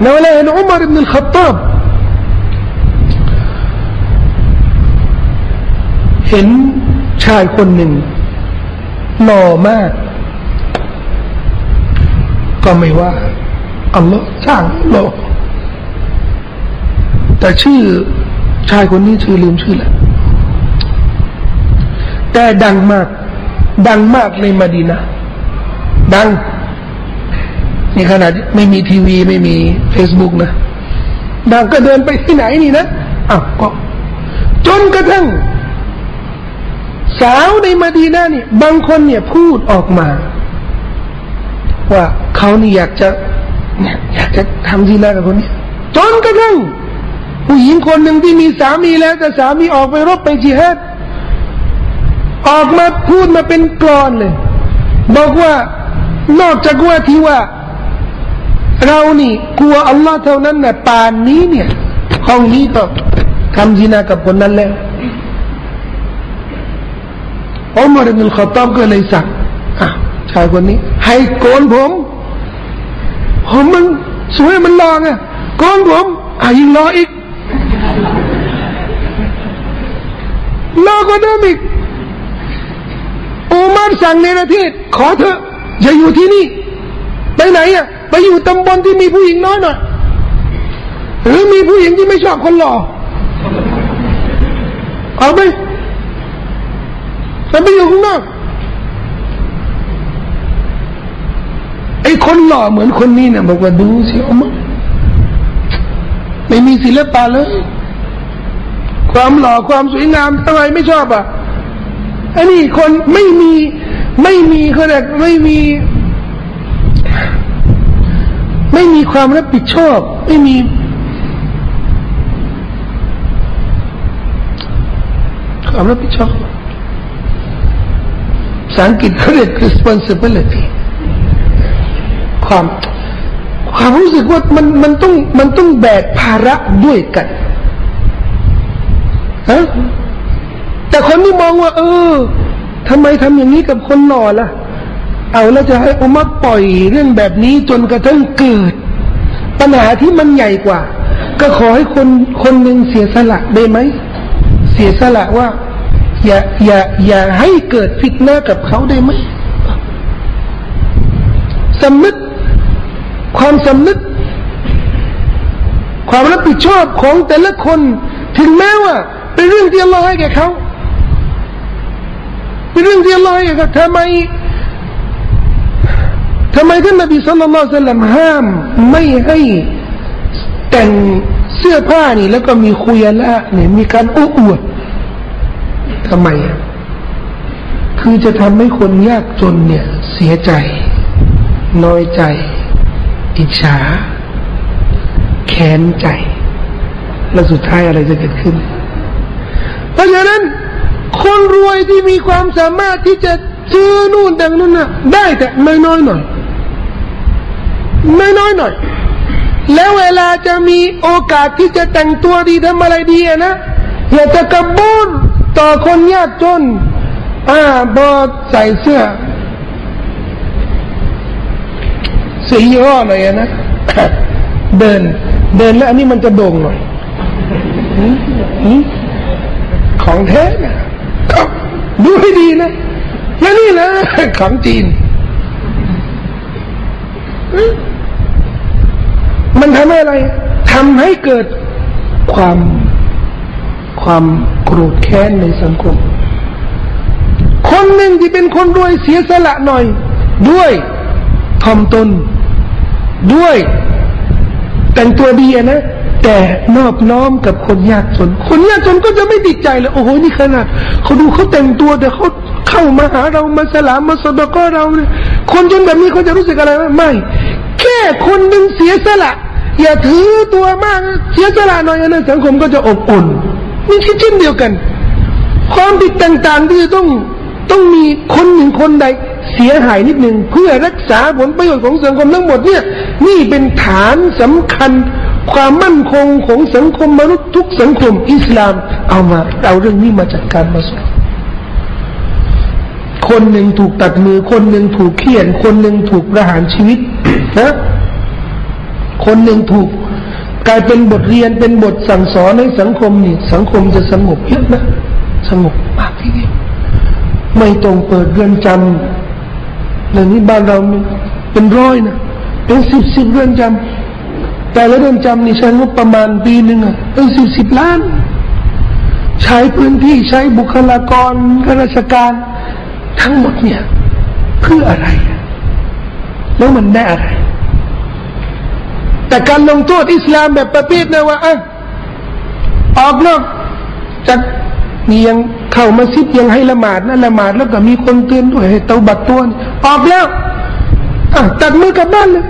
ในเวลาเห็นอุมารอิบนุลขัตตาบเห็นชายคนหนึ่งหล่อมาก ก็ไม่ว่าอัลลอฮ์สร้างหล่อแต่ชื่อชายคนนี้ชื่อลืมชื่อแล้ว แต่ดังมาก ดังมากในมาดีนะดังนี่ขนาดไม่มีทีวีไม่มีเฟซบุ๊กนะดังก็เดินไปที่ไหนนี่นะอ้าวก็ จนกระทั่ง สาวในมาดีนานี่ บางคนเนี่ยพูดออกมา ว่าเขานี่อยากจะเนี่ยอยากจะทำดีนากับคนนี้ จนกระทั่งผู้หญิงคนหนึ่งที่มีสามีแล้ว แต่สามีออกไปรบไปจิฮัด ออกมาพูดมาเป็นกรอนเลยบอกว่านอกจากว่าที่ว่า เรานี่กลัวอัลลอฮ์เท่านั้นนะป่านนี้เนี่ยห้องนี้ก็ทำจีนากับคนนั้นแล้วอุมารอิบนุลขตอบก็เลยสั่งอะชายคนนี้ ให้โกนผมผมมันสวยมันรอไงโกนผมอะยิงรออีกรอก็เดิมอีก อุมารสั่งในประเทศ ขอเถอะอย่าอยู่ที่นี่ ไปไหนอะ ไปอยู่ตำบลที่มีผู้หญิงน้อยหน่อยหรือมีผู้หญิงที่ไม่ชอบคนหล่อเอาไปแต่ไปอยู่ข้างนอกไอ้คนหล่อเหมือนคนนี้เนี่ยบอกว่าดูสิอมาไม่มีศิลปะเลย ความหล่อความสวยงามทำไมไม่ชอบอะ อันนี้คนไม่มีไม่มีเขาเรียกไม่มี ไม่มีความรับผิดชอบ ไม่มี ความรับผิดชอบภาษาอังกฤษเขาเรียก responsibility ความความรู้สึกว่ามันมันต้องมันต้องแบกภาระด้วยกันฮะ แต่คนที่มองว่า เออทำไมทำอย่างนี้กับคนหล่อล่ะ เอาแล้วจะให้อุมัรปล่อยเรื่องแบบนี้จนกระทั่งเกิด ปัญหาที่มันใหญ่กว่า ก็ขอให้คนคนหนึ่งเสียสละได้ไหมเสียสละว่าอย่าอย่าอย่าให้เกิดฟิตนากับเขาได้ไหมสำนึกความสำนึก ความรับผิดชอบของแต่ละคน ถึงแม้ว่า เป็นเรื่องที่อัลลอฮ์ให้แก่เขา เป็นเรื่องที่อัลลอฮ์เขาทำไมทำไมท่านนบีสุลต่านลลัมห้ามไม่ให้แต่งเสื้อผ้านี่แล้วก็มีคุยละเนี่ยมีการอ้อวดทำไม คือจะทำให้คนยากจนเนี่ยเสียใจ น้อยใจ อิจฉา แค้นใจ แล้วสุดท้ายอะไรจะเกิดขึ้น เพราะฉะนั้น คนรวยที่มีความสามารถที่จะซื้อนู่นดังนั้นนะได้แต่ไม่น้อยหน่อย ไม่น้อยหน่อย แล้วเวลาจะมีโอกาสที่จะแต่งตัวดีทำอะไรดีนะอย่าจะกระบุนต่อคนยากจน อ่าบอใส่เสื้อสีย่อหน่อยนะเดิน เดินแล้วอันนี้มันจะโด่งหน่อยของแท้นะ ดูให้ดีนะแล้วนี่นะของจีน มันทำให้อะไรทำให้เกิดความความโกรธแค้นในสังคม คนหนึ่งที่เป็นคนรวยเสียสละหน่อย ด้วยทอมตนด้วย แต่งตัวดีนะ แต่นอบน้อมกับคนยากจน คนยากจนก็จะไม่ติดใจเลยโอ้โหนี่ขนาดเขาดูเขาแต่งตัวแต่เขาเข้ามาหาเรามาสลามมาสดก็เราเนี่ยคนจนแบบนี้เขาจะรู้สึกอะไรไหมไม่ แค่คนหนึ่งเสียสละ อย่าถือตัวมากเสียสละหน่อยนะสังคมก็จะอบอุ่นนี่คือเช่นเดียวกัน ความผิดต่างๆที่ต้องต้องมีคนหนึ่งคนใดเสียหายนิดหนึ่งเพื่อรักษาผลประโยชน์ของสังคมทั้งหมดเนี่ย นี่เป็นฐานสำคัญ ความมั่นคงของสังคมมนุษย์ทุกสังคมอิสลาม เอามาเอาเรื่องนี้มาจัดการมาสอนคนหนึ่งถูกตัดมือ คนหนึ่งถูกเขี่ยน คนหนึ่งถูกประหารชีวิตนะคนหนึ่งถูกกลายเป็นบทเรียนเป็นบทสั่งสอนให้สังคมนี่สังคมจะสงบเยอะนะสงบมากทีเดียวไม่ต้องเปิดเรือนจำในนี้บ้านเราเป็นร้อยนะเป็นสิบสิบเรือนจำ แต่ละเรือนจำนี่ใช้งบประมาณปีหนึ่งอะเป็นสิบสิบล้าน ใช้พื้นที่ใช้บุคลากรข้าราชการ ทั้งหมดเนี่ย เพื่ออะไร แล้วมันได้อะไร แต่การลงโทษอิสลามแบบประเภทนะว่าอะออกนอกจากมียังเข้ามาซิดยังให้ละหมาดนะละหมาดแล้วก็มีคนเตือนด้วยให้เตาบัดตัวออกแล้วอะตัดมือกลับบ้านเลย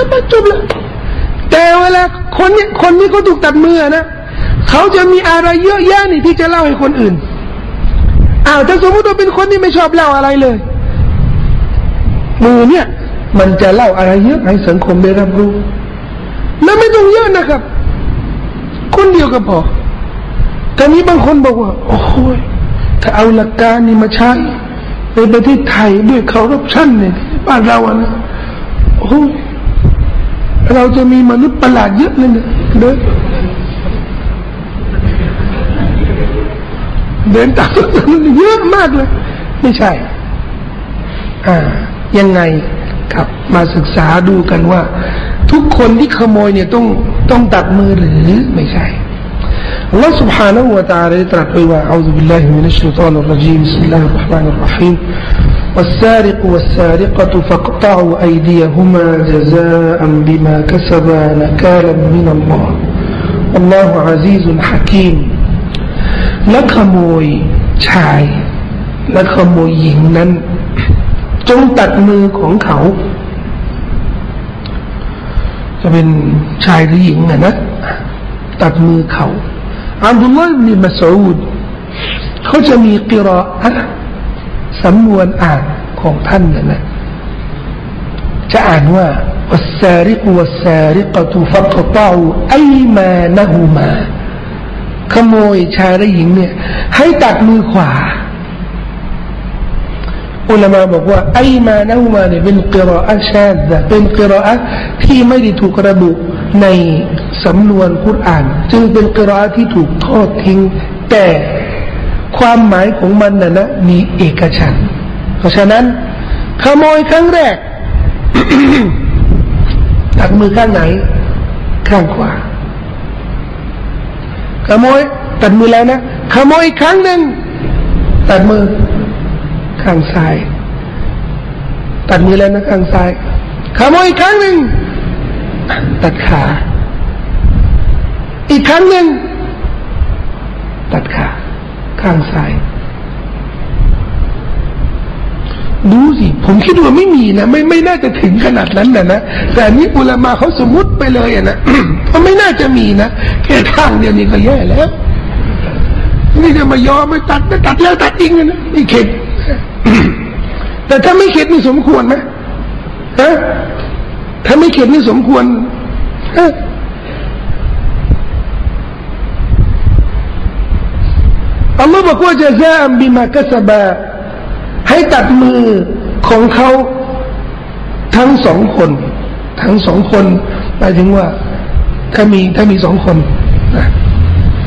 ก็มาจบแล้วแต่เวลาคนเนี้คนนี้เขาถูกตัดมือนะเขาจะมีอะไรเยอะแยะนี่ที่จะเล่าให้คนอื่นอ้าวถ้าสมมติว่าเป็นคนที่ไม่ชอบเล่าอะไรเลย มือเนี่ย มันจะเล่าอะไรเยอะให้สังคมได้รับรู้แล้วไม่ต้องเยอะนะครับ คนเดียวก็พอแต่นี้บางคนบอกว่า โอ้ยถ้าเอาหลักการนี้มาใช้ในประเทศไทยด้วยเขารับชั่นเนี่ยบ้านเราอะนะโอ้ย เราจะมีมนุษย์ประหลาดเยอะเลยเนี่ยเดินเดินตามเยอะมากเลย ไม่ใช่ อ่า ยังไงครับมาศึกษาดูกันว่า ทุกคนที่ขโมยเนี่ยต้องต้องตัดมือหรือไม่ใช่ الله سبحانه وتعالى يترك أعوذ بالله من الشيطان الرجيم بسم الله الرحمن الرحيم والسارق والسارقة فاقطعوا أيديهما جزاء بما كسبا نكالا من الله والله عزيز حكيم และขโมยชายและขโมยหญิงนั้นจงตัดมือของเขา จะเป็นชายหรือหญิงนะนะ ตัดมือเขาอับดุลลาห์บินมัสอูดเขาจะมีกิรออะ สำนวนอ่านของท่านนะนะจะอ่านว่าอัสซาริกวัสซาริกตูฟัตตาไอมานะฮูมา ขโมยชายและหญิงเนี่ย ให้ตัดมือขวา อุลามาบอกว่าไอมานะฮูมาเนี่ยเป็นกิรออะชาดะเป็นกิรออะที่ไม่ได้ถูกระบุในสำนวนกุรอาน จึงเป็นกิรออะที่ถูกทอดทิ้งแต่ ความหมายของมันน่ะนะมีเอกฉันเพราะฉะนั้น ขโมยครั้งแรกตัดมือข้างไหน ข้างขวาขโมยตัดมือแล้วนะขโมยอีกครั้งหนึ่งตัดมือ ข้างซ้าย ตัดมือแล้วนะข้างซ้ายขโมยอีกครั้งหนึ่งตัดขา อีกครั้งหนึ่งตัดขา ข้างซ้าย ดูสิ ผมคิดว่าไม่มีนะ ไม่ไม่น่าจะถึงขนาดนั้นนะนะแต่นี้อุลามาเขาสมมติไปเลยอะนะเพราะไม่น่าจะมีนะแค่ทางเดียวนี้ก็แย่แล้วนี่จะมายอมไม่ตัดไม่ตัดแล้วตัดจริงนะนี่เข็ดแต่ถ้าไม่เข็ดนี่สมควรไหมฮะถ้าไม่เข็ดนี่สมควรฮะ อัลลอฮ์บอกว่าจะซามบิมากัสบาให้ตัดมือของเขาทั้งสองคน ทั้งสองคนหมายถึงว่า ถ้ามีถ้ามีสองคนนะ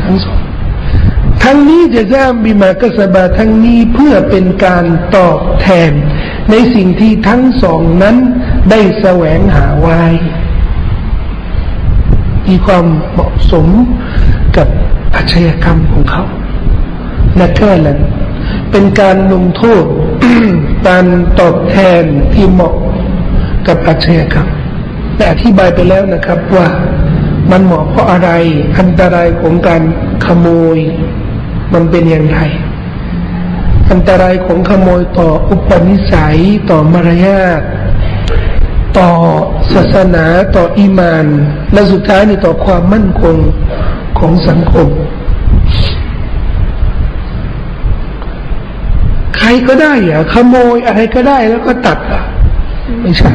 ทั้งสองทั้งนี้จะซามบิมากัสบาทั้งนี้เพื่อเป็นการตอบแทน ในสิ่งที่ทั้งสองนั้นได้แสวงหาไว้มีความเหมาะสมกับอาชญากรรมของเขา และแค่นั้นเป็นการลงโทษการตอบแทนที่เหมาะกับอาชญากรรมแต่อธิบายไปแล้วนะครับว่ามันเหมาะเพราะอะไร อันตรายของการขโมย มันเป็นอย่างไร อันตรายของขโมยต่ออุปนิสัยต่อมารยาทต่อศาสนาต่ออีมาน และสุดท้ายนี่ต่อความมั่นคงของสังคมใครก็ได้อะขโมยอะไรก็ได้แล้วก็ตัดอะไม่ใช่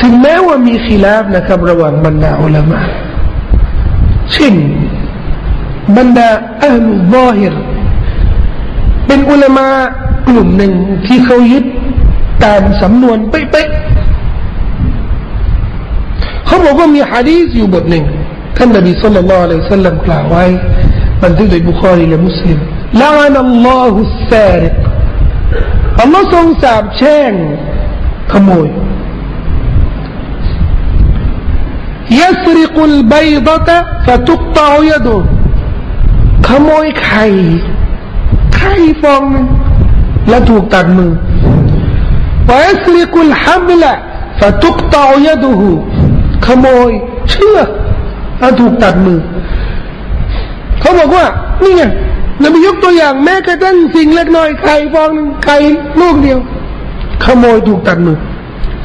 ถึงแม้ว่ามีขีลาบนะครับ ระหว่างบรรดาอุลามะเช่นบรรดาอัลลุบอฮิรเป็นอุลามะกลุ่มหนึ่งที่เขายึดตามสำนวนเป๊ะๆเขาบอกว่ามีฮะดีษอยู่บทหนึ่งท่านนบีสุลต่านละอัลลอฮฺสัลลัมกล่าวไว้บันทึกโดยบุคอรีและมุสลิม لعن الله السارق อัลลอฮ์ทรงสาบแช่งขโมย يسرق البيضة فتقطع يده ขโมยไข่ไข่ฟองนึงแล้วถูกตัดมือ ويسرق الحبل فتقطع يده ขโมยเชือกแล้วถูกตัดมือ เขาบอกว่านี่ไง นบียกตัวอย่างแม้กระทั่งสิ่งเล็กน้อยไข่ฟองหนึ่งไข่ลูกเดียว ขโมยถูกตัดมือ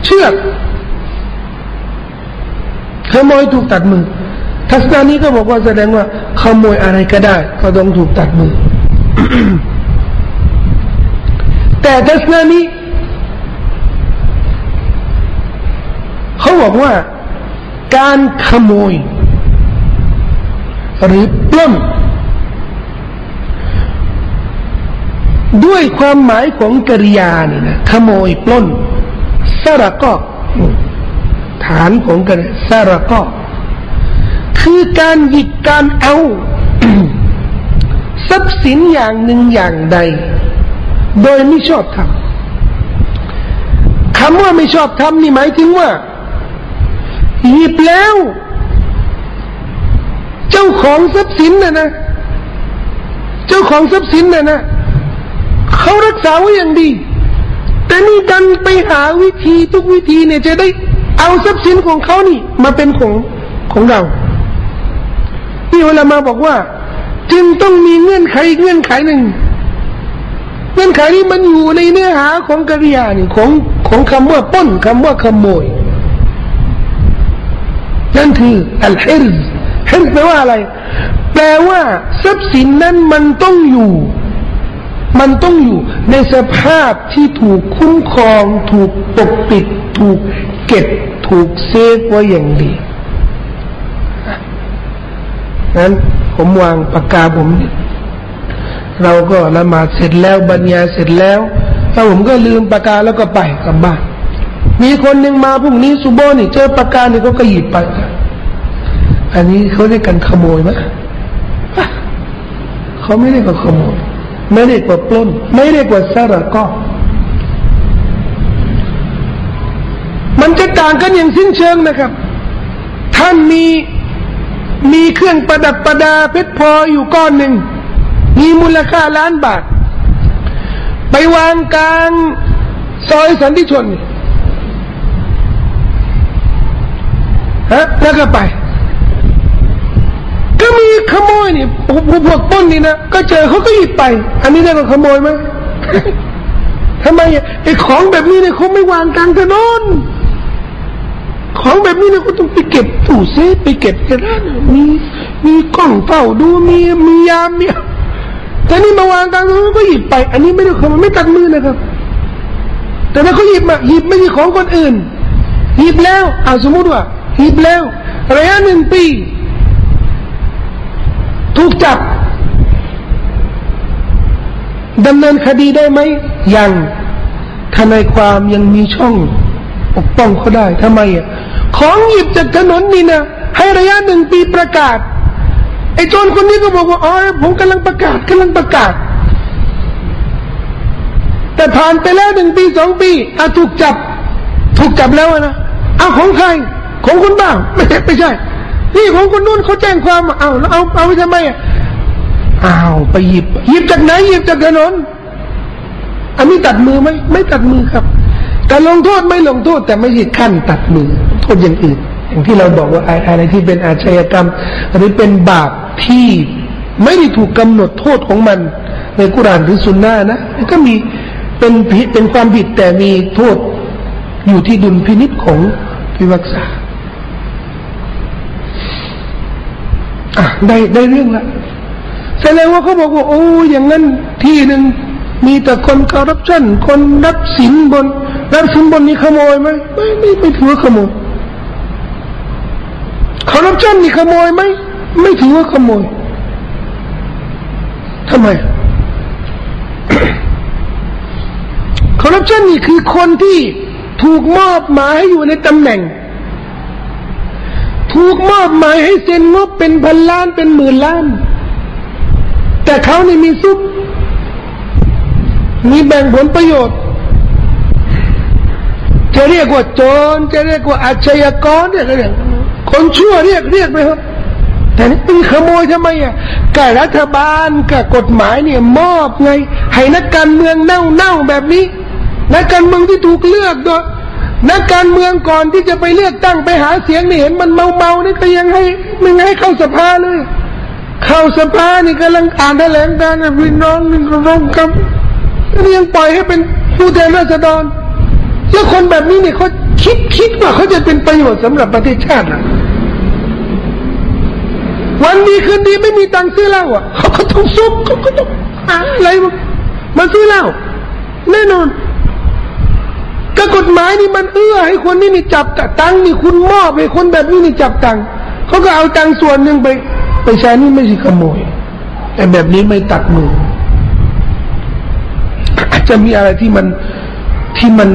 เชือกขโมยถูกตัดมือ ทัศนานี้ก็บอกว่าแสดงว่า ขโมยอะไรก็ได้ ก็ต้องถูกตัดมือ แต่ทัศนานี้เขาบอกว่าการขโมย หรือปล้น ด้วยความหมายของกริยานี่นะขโมยปล้นสระก็ฐานของกันสระก็คือการหยิบการเอาทรัพย์สินอย่างหนึ่งอย่างใด โดยไม่ชอบทำคำว่าไม่ชอบทำนี่หมายถึงว่า หยิบแล้ว เจ้าของทรัพย์สินน่ะนะ เจ้าของทรัพย์สินน่ะนะ เขารักษาไว้อย่างดี แต่นี่ดันไปหาวิธีทุกวิธีเนี่ยจะได้เอาทรัพย์สินของเขานี่มาเป็นของของเรา นี่เวลามาบอกว่า จึงต้องมีเงื่อนไขเงื่อนไขหนึ่ง เงื่อนไขนี้มันอยู่ในเนื้อหาของกริยานี่ของของคำว่าป้นคำว่าขโมย นั่นคืออัลฮิรซฮิรซแปลว่าอะไร แปลว่าทรัพย์สินนั้นมันต้องอยู่ มันต้องอยู่ในสภาพที่ถูกคุ้มครอง ถูกปกปิด ถูกเก็บ ถูกเซฟไว้อย่างดีนั้นผมวางปากกาผม เราก็ละหมาดเสร็จแล้วบรรยายเสร็จแล้วแล้วผมก็ลืมปากกาแล้วก็ไปกลับบ้านมีคนหนึ่งมาพรุ่งนี้สุโบนี่เจอปากกานี่ก็กระยิบไป อันนี้เขาเรียกกันขโมยไหมเขาไม่เรียกว่าขโมย ไม่เรียกว่าปล้น ไม่เรียกว่าสรก็มันจะต่างกันอย่างสิ้นเชิงนะครับ ท่านมีมีเครื่องประดับประดาเพชรพออยู่ก้อนหนึ่ง มีมูลค่าล้านบาท ไปวางกลางซอยสันติชนฮะแล้วก็ไป ก็มีขโมยนี่ พวกพวกต้นนี่นะก็เจอเขาก็หยิบไป อันนี้ได้ก็ขโมยไหมทำไมไอ้ของแบบนี้เนี่ยเขาไม่วางกลางถนนของแบบนี้เนี่ยเขาต้องไปเก็บตู้เซฟไปเก็บกระดานมีมีกล้องเฝ้าดูมีมียามเนี่ยแต่นี่มาวางกลางถนนก็หยิบไป อันนี้ไม่ได้เขาไม่ตัดมือนะครับ แต่ถ้าเขาหยิบมาหยิบไม่ใช่ของคนอื่นหยิบแล้วอ่าสมมติว่าหยิบแล้วระยะหนึ่งปี ถูกจับดำเนินคดีได้ไหมยังทนายความยังมีช่องปกป้องเขาได้ทำไมอะของหยิบจากถนนนี่นะให้ระยะหนึ่งปีประกาศไอ้โจรคนนี้ก็บอกว่าอ๋อผมกำลังประกาศกำลังประกาศ แต่ผ่านไปแล้วหนึ่งปีสองปีอาถูกจับ ถูกจับแล้วนะเอาของใคร ของคุณบ้างไม่ใช่ไม่ใช่ นี่ของคนนู้นเขาแจ้งความเอาแล้วเอาเอาไปทำไมอ้าวไปหยิบหยิบจากไหนหยิบจากถนนอันนี้ตัดมือไหมไม่ตัดมือครับ การลงโทษไม่ลงโทษ แต่ไม่ใช่ขั้นตัดมือโทษอย่างอื่น อย่างที่เราบอกว่าอะไรที่เป็นอาชญากรรม หรือเป็นบาปที่ไม่ได้ถูกกำหนดโทษของมัน ในกุรานหรือสุนนะนะก็มีเป็นผิดเป็นความผิดแต่มีโทษอยู่ที่ดุลพินิษของพิพากษาอะ ได้ได้เรื่องละแสดงว่าเขาบอกว่าโอ้อย่างนั้นที่หนึ่งมีแต่คนคอร์รัปชันคนรับสินบน รับสินบนนี้ขโมยไหมไม่ไม่ไม่ถือว่าขโมยคอร์รัปชันนี่ขโมยไหมไม่ถือว่าขโมยทำไมคอร์รัปชันนี่คือคนที่ถูกมอบหมายให้อยู่ในตำแหน่ง ถูกมอบหมายให้เซ็นงบเป็นพันล้านเป็นหมื่นล้าน แต่เขานี่มีซุปมีแบ่งผลประโยชน์ จะเรียกว่าโจรจะเรียกว่าอาชญากรเนี่ยเรียคนชั่วเรียกเรียกไปครับแต่นี่เป็นขโมยทำไมอะกับรัฐบาลกับกฎหมายเนี่ยมอบไง ให้นักการเมืองเน่าเน่าแบบนี้ นักการเมืองที่ถูกเลือกโดย นักการเมืองก่อนที่จะไปเลือกตั้งไปหาเสียงนี่เห็นมันเมาเมานี่ก็ยังให้ไม่ให้เข้าสภาเลย เข้าสภานี่กำลังอ่านแถลงการพี่น้องนี่ร้องครับนี่ยังปล่อยให้เป็นผู้แทนราษฎรแล้วคนแบบนี้เนี่ยเขาคิดคิดว่าเขาจะเป็นประโยชน์สำหรับประเทศชาตินะวันดีคืนดีไม่มีตังค์ซื้อเหล้าอะเขาก็ต้องซุกเขาก็ต้องหาอะไรมามาซื้อเหล้าแน่นอน ก็กฎหมายนี่มันเอื้อให้คนนี้นี่จับตังค์นี่คุณมอบให้คนแบบนี้นี่จับตังค์เขาก็เอาตังค์ส่วนหนึ่งไปไปใช้นี่ไม่ใช่ขโมยแต่แบบนี้ไม่ตัดมืออาจจะมีอะไรที่มันที่มัน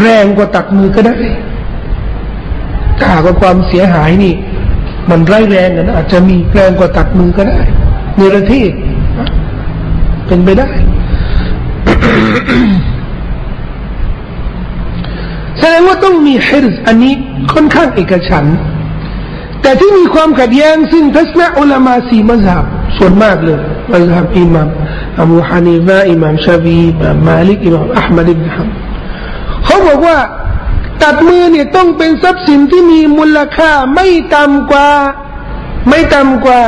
แรงกว่าตัดมือก็ได้ถ้าหากว่าความเสียหายนี่ มันร้ายแรงนะอาจจะมีแรงกว่าตัดมือก็ได้ในประเทศเป็นไปได้ แสดงว่าต้องมีฮิรสอันนี้ค่อนข้างเอกฉันท์ แต่ที่มีความขัดแย้งซึ่งทัศนะอุลามาสี่มัซฮับส่วนมากเลยมัซฮับอิมามอบูฮานีฟะอิมามชาฟีอีอิมามมาลิกอิมามอะหมัดอิบนุฮัมบัลเขาบอกว่าตัดมือเนี่ยต้องเป็นทรัพย์สินที่มีมูลค่าไม่ต่ำกว่า ไม่ต่ำกว่า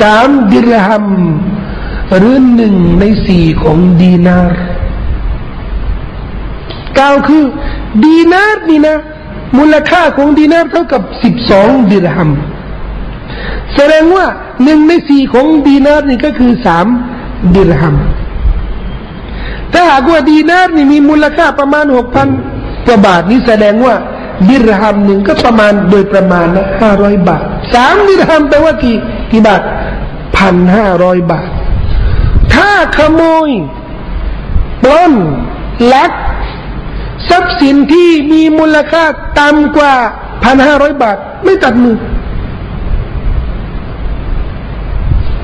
สามดิรหัมหรือหนึ่งในสี่ของดีนาร์ กล่าวคือดีนาร์นี่นะ มูลค่าของดีนาร์เท่ากับสิบสองดิรหัมแสดงว่าหนึ่งในสี่ของดีนาร์นี่ก็คือสามดิรหัมถ้าหากว่าดีนาร์นี่มีมูลค่าประมาณหกพันกว่าบาทนี้แสดงว่าดิรหัมหนึ่งก็ประมาณโดยประมาณนะห้าร้อยบาทสามดิรหัมแปลว่ากี่กี่บาทพันห้าร้อยบาท ถ้าขโมยปล้นลัก ทรัพย์สินที่มีมูลค่าต่ำกว่าพันห้าร้อยบาท ไม่ตัดมือ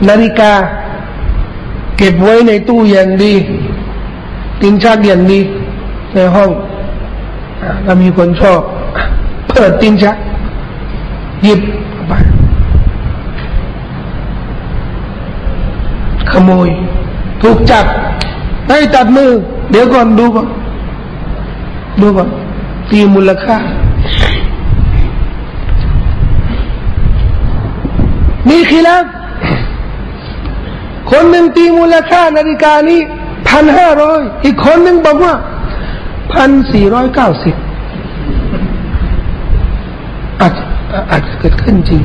นาฬิกา เก็บไว้ในตู้อย่างดีติ้งชักอย่างดีในห้องถ้ามีคนชอบ เปิดติ้งชักหยิบไปขโมย ถูกจับให้ตัดมือ เดี๋ยวก่อนดูก่อน ดูก่อนตีมูลค่า มีขีลาคนหนึ่งตีมูลค่านาฬิกานี้พันห้าร้อยอีกคนหนึ่งบอกว่าพันสี่ร้อยเก้าสิบอาจอาจจะเกิดขึ้นจริง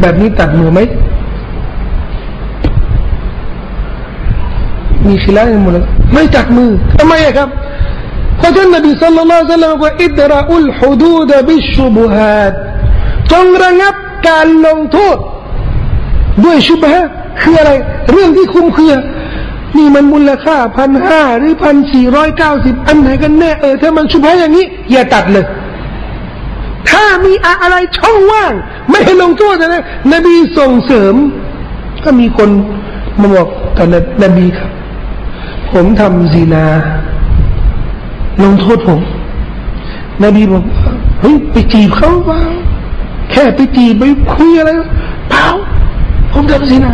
แบบนี้ตัดมือไหมมีขีลาในมูลไม่ตัดมือทำไมครับ เพราะท่านนบีสัลลัลลอฮุซัลลัมบอกว่าอิดราอุลฮุดูดบิชุบุฮัดจงระงับการลงโทษ ด้วยชุบฮะคืออะไร เรื่องที่คุ้มเครือนี่มันมูลค่าพันห้าหรือพันสี่ร้อยเก้าสิบอันไหนกันแน่เออถ้ามันชุบฮะอย่างนี้ อย่าตัดเลย ถ้ามีอะไรช่องว่าง ไม่ให้ลงโทษนะนบีส่งเสริม ก็มีคนมาบอกกับนบีครับ ผมทำซีนา ลงโทษผม นบีบอกเฮ้ยไปจีบเขาเปล่าแค่ไปจีบไปคุยอะไรเปล่าผมทำซีนา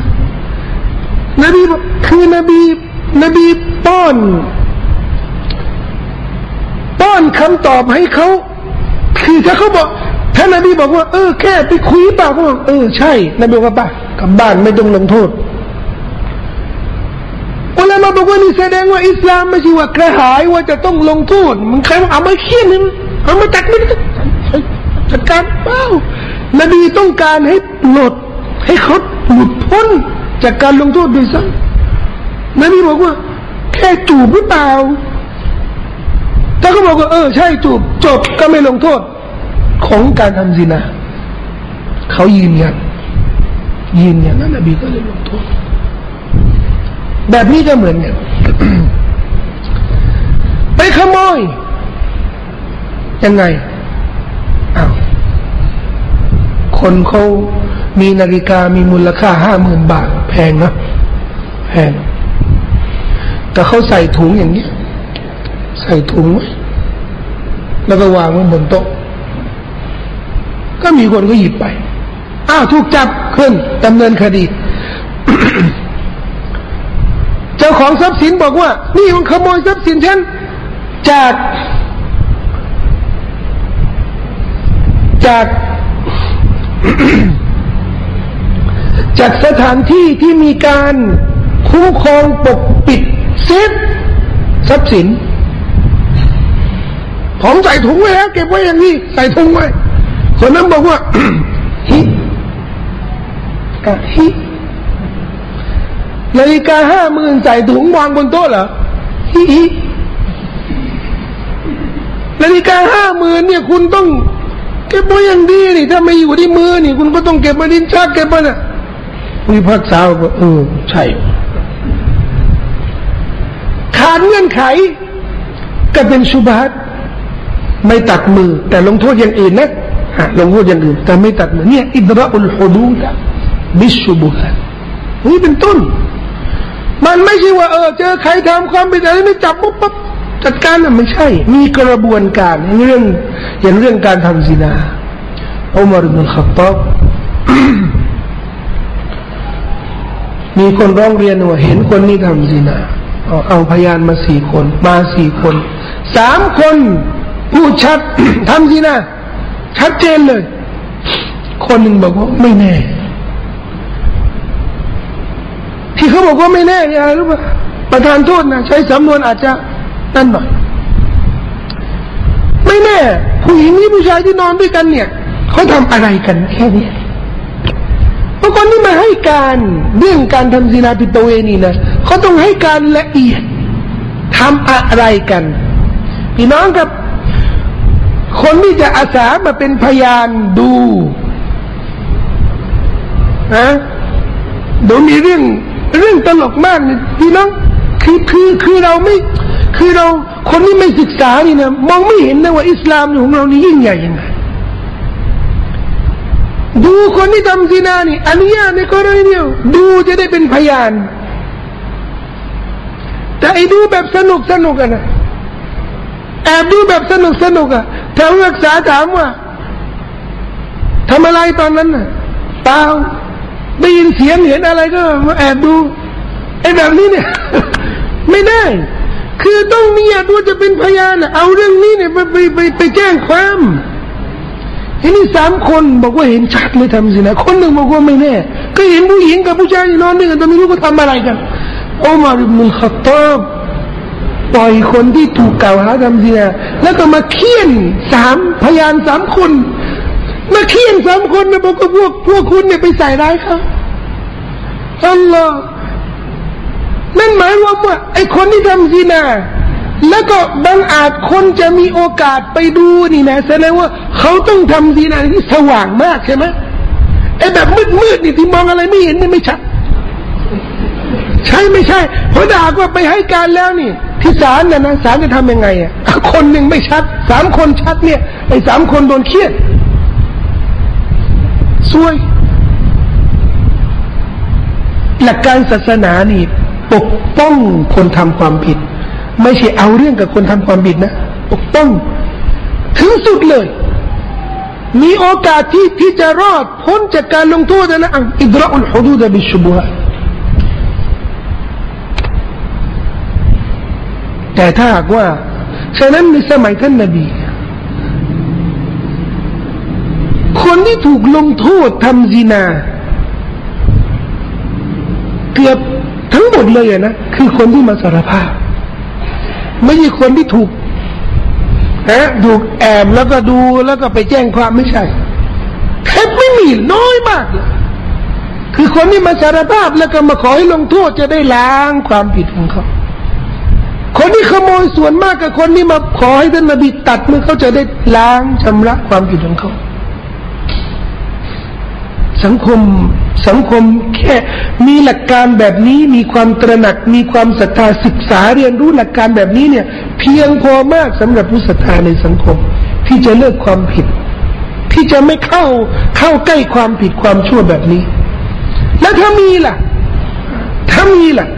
นบีบอกคือนบี นบีป้อน ป้อนคำตอบให้เขาคือถ้าเขาบอกถ้านบีบอกว่า เออ แค่ไปคุยเปล่าเขาบอกเออใช่ นบีบอกว่าป่ะกลับบ้านไม่ต้องลงโทษ ลามาบอกว่านี่แสดงว่าอิสลามไม่ใช่ว่ากระหายว่าจะต้องลงโทษมึงใครเอามาเขี้ยนมึงเอามาจัดมึงจัดการเปล่านบีต้องการให้หลุดให้เขาหลุดพ้นจากการลงโทษด้วยซ้ำนบีบอกว่า แค่จูบหรือเปล่าถ้าเขาบอกว่าเออใช่จูบจบก็ไม่ลงโทษ ของการทำซินาเขายืนยันยืนยันนั้นนบีก็เลยลงโทษ แบบนี้ก็เหมือนกันไปขโมย ยังไงอ้าวคนเขามีนาฬิกามีมูลค่าห้าหมื่นบาท แพงนะแพง แต่เขาใส่ถุงอย่างนี้ใส่ถุงไว้แล้วก็วางไว้บนโต๊ะ ก็มีคนก็หยิบไป อ้าว ถูกจับขึ้นดำเนินคดี จ้าของทรัพย์สินบอกว่า นี่มันขโมยทรัพย์สินฉันจาก จาก จากสถานที่ที่มีการคุ้มครองปกปิดเซฟทรัพย์สิน ผมใส่ถุงไว้แล้วเก็บไว้อย่างนี้ ใส่ถุงไว้คนนั้นบอกว่าฮิกะฮิ นาฬิกาห้าหมื่นใส่ถุงวางบนโต๊ะเหรอฮิฮินาฬิกาห้าหมื่นเนี่ยคุณต้อง เก็บไว้อย่างดีนี่ถ้าไม่อยู่ที่มือนี่ คุณก็ต้องเก็บมาดินชักเก็บมาน่ะวิพักษาก็เออใช่ ขาดเงื่อนไข ก็เป็นชุบฮัตไม่ตัดมือ แต่ลงโทษอย่างอื่นนะลงโทษอย่างอื่นแต่ไม่ตัดมือเนี่ยอิดระอุลฮุดูดะบิชุบุฮัตนี่เป็นต้น มันไม่ใช่ว่าเออเจอใครทำความผิดอะไรไม่จับปุ๊บปั๊บจัดการน่ะไม่ใช่ มีกระบวนการเรื่องอย่างเรื่องการทำซินาอุมารบินขับตอบมีคนร้องเรียนว่าเห็นคนนี้ทำซินาเอาเอาพยานมาสี่คน มาสี่คนสามคนพูดชัดทำซินาชัดเจนเลย คนหนึ่งบอกว่าไม่แน่ ที่เขาบอกว่าไม่แน่เนี่ยอะไรรู้ป่ะประธานโทษนะใช้สำนวนอาจจะนั่นหน่อยไม่แน่ ผู้หญิงนี้ผู้ชายที่นอนด้วยกันเนี่ยเขาทำอะไรกันแค่นี้เพราะคนที่มาให้การเรื่องการทำศีนาปิตเวนี่นะเขาต้องให้การละเอียดทำอะไรกัน พี่น้องกับ คนที่จะอาสามาเป็นพยานดูนะดูมีเรื่อง เรื่องตลกมากเลยพี่น้องคือคือคือเราไม่คือเราคนที่ไม่ศึกษานี่นะมองไม่เห็นนะว่าอิสลามของเรานี่ยิ่งใหญ่ยังไงดูคนที่ทำซินานี่อนุญาตในกรณีเดียวดูจะได้เป็นพยาน แต่ไอ้ดูแบบสนุกสนุกอะนะแอบดูแบบสนุกสนุกอะแถวรักษาถามว่าทำอะไรตอนนั้นน่ะเปล่า ได้ยินเสียงเห็นอะไรก็มาแอบดูไอ้แบบนี้เนี่ย ไม่ได้ คือต้องมีอยากว่าจะเป็นพยานเอาเรื่องนี้เนี่ยไปไปไปไปแจ้งความทีนี้สามคนบอกว่าเห็นชัดเลยทำสินะคนหนึ่งบอกว่าไม่แน่ก็เห็นผู้หญิงกับผู้ชายนอนด้วยกันแต่ไม่รู้ว่าทำอะไรกันอุมารอิบนุลขัตตอบปล่อยคนที่ถูกกล่าวหาทำสินะแล้วก็มาเคี่ยนสามพยานสามคน มาเคี่ยนสามคนนะบอกว่าพวกพวกคุณเนี่ยไปใส่ร้ายเขาอัลลอฮ์นั่นหมายว่าว่าไอ้คนที่ทำซีนา แล้วก็บางอาจคนจะมีโอกาสไปดูนี่นะแสดงว่าเขาต้องทำซีนาที่สว่างมากใช่ไหมไอ้แบบมืดๆนี่ที่มองอะไรไม่เห็นนี่ไม่ชัดใช่ไม่ใช่เพราะถ้ากว่าไปให้การแล้วนี่ ที่ศาลน่ะนะศาลจะทำยังไงอะคนหนึ่งไม่ชัดสามคนชัดเนี่ยไอ้สามคนโดนเครียด ซวย หลักการศาสนานี่ ปกป้องคนทำความผิด ไม่ใช่เอาเรื่องกับคนทำความผิดนะ ปกป้อง ถึงสุดเลย มีโอกาสที่ที่จะรอดพ้นจากการลงโทษนะอิดราอุลฮุดูดบิชุบฮะแต่ถ้าหากว่า ฉะนั้นในสมัยท่านนบี คนที่ถูกลงโทษทำซีนา เกือบทั้งหมดเลยนะ คือคนที่มาสารภาพ ไม่ใช่คนที่ถูกนะถูกแอบแล้วก็ดูแล้วก็ไปแจ้งความไม่ใช่แทบไม่มีน้อยมากเลยคือคนที่มาสารภาพแล้วก็มาขอให้ลงโทษจะได้ล้างความผิดของเขา คนที่ขโมยส่วนมากกับคนที่มาขอให้ท่านนบีตัดมือเขาจะได้ล้างชำระความผิดของเขา สังคมสังคมแค่มีหลักการแบบนี้มีความตระหนัก มีความศรัทธาศึกษาเรียนรู้หลักการแบบนี้เนี่ย เพียงพอมากสำหรับผู้ศรัทธาในสังคม ที่จะเลิกความผิด ที่จะไม่เข้าเข้าใกล้ความผิดความชั่วแบบนี้ แล้วถ้ามีล่ะ ถ้ามีล่ะ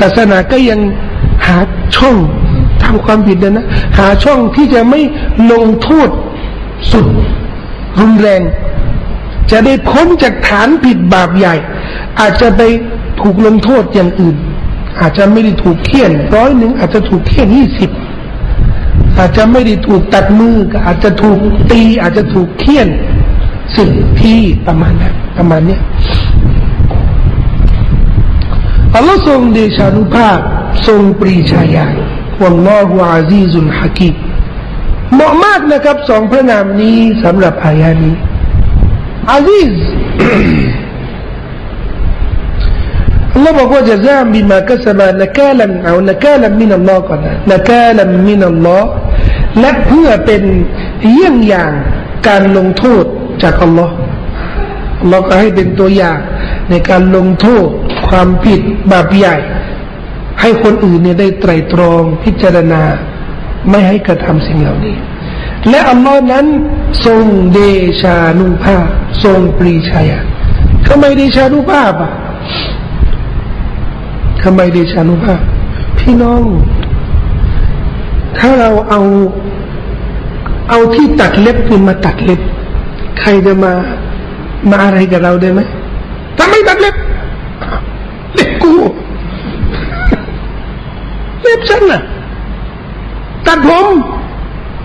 ศาสนาก็ยังหาช่องทำความผิดนะหาช่องที่จะไม่ลงโทษสุดรุนแรง จะได้พ้นจากฐานผิดบาปใหญ่ อาจจะไปถูกลงโทษอย่างอื่น อาจจะไม่ได้ถูกเคี่ยนร้อยหนึ่งอาจจะถูกเคี่ยนยี่สิบอาจจะไม่ได้ถูกตัดมืออาจจะถูกตี อาจจะถูกเคี่ยนสิบที่ประมาณนั้นประมาณนี้อัลลอฮ์ทรงเดชานุภาพทรงปรีชาญาณวัลลอฮุอาซีซุนฮะกีเหมาะมากนะครับสองพระนามนี้สำหรับอายานี้ อาซิสอัลลอฮ์บอกว่าจะจามบิมากัสมานักาลันเอานักาลัมินัลลอฮ์ก่อนนะนักาลัมินัลลอฮ์และเพื่อเป็นเยี่ยงอย่างการลงโทษจากอัลลอฮ์เราก็ให้เป็นตัวอย่างในการลงโทษความผิดบาปใหญ่ ให้คนอื่นเนี่ยได้ไตรตรองพิจารณา ไม่ให้กระทำสิ่งเหล่านี้ และอัลลอฮ์นั้นทรงเดชานุภาพ ทรงปรีชาญาทำไมเดชานุภาพอะทำไมเดชานุภาพ พี่น้อง ถ้าเราเอา เอาที่ตัดเล็บคุณมาตัดเล็บ ใครจะมามาอะไรกับเราได้ไหมถ้าไมตัดเล็บเล็บกูเล็บฉันน่ะตัดผม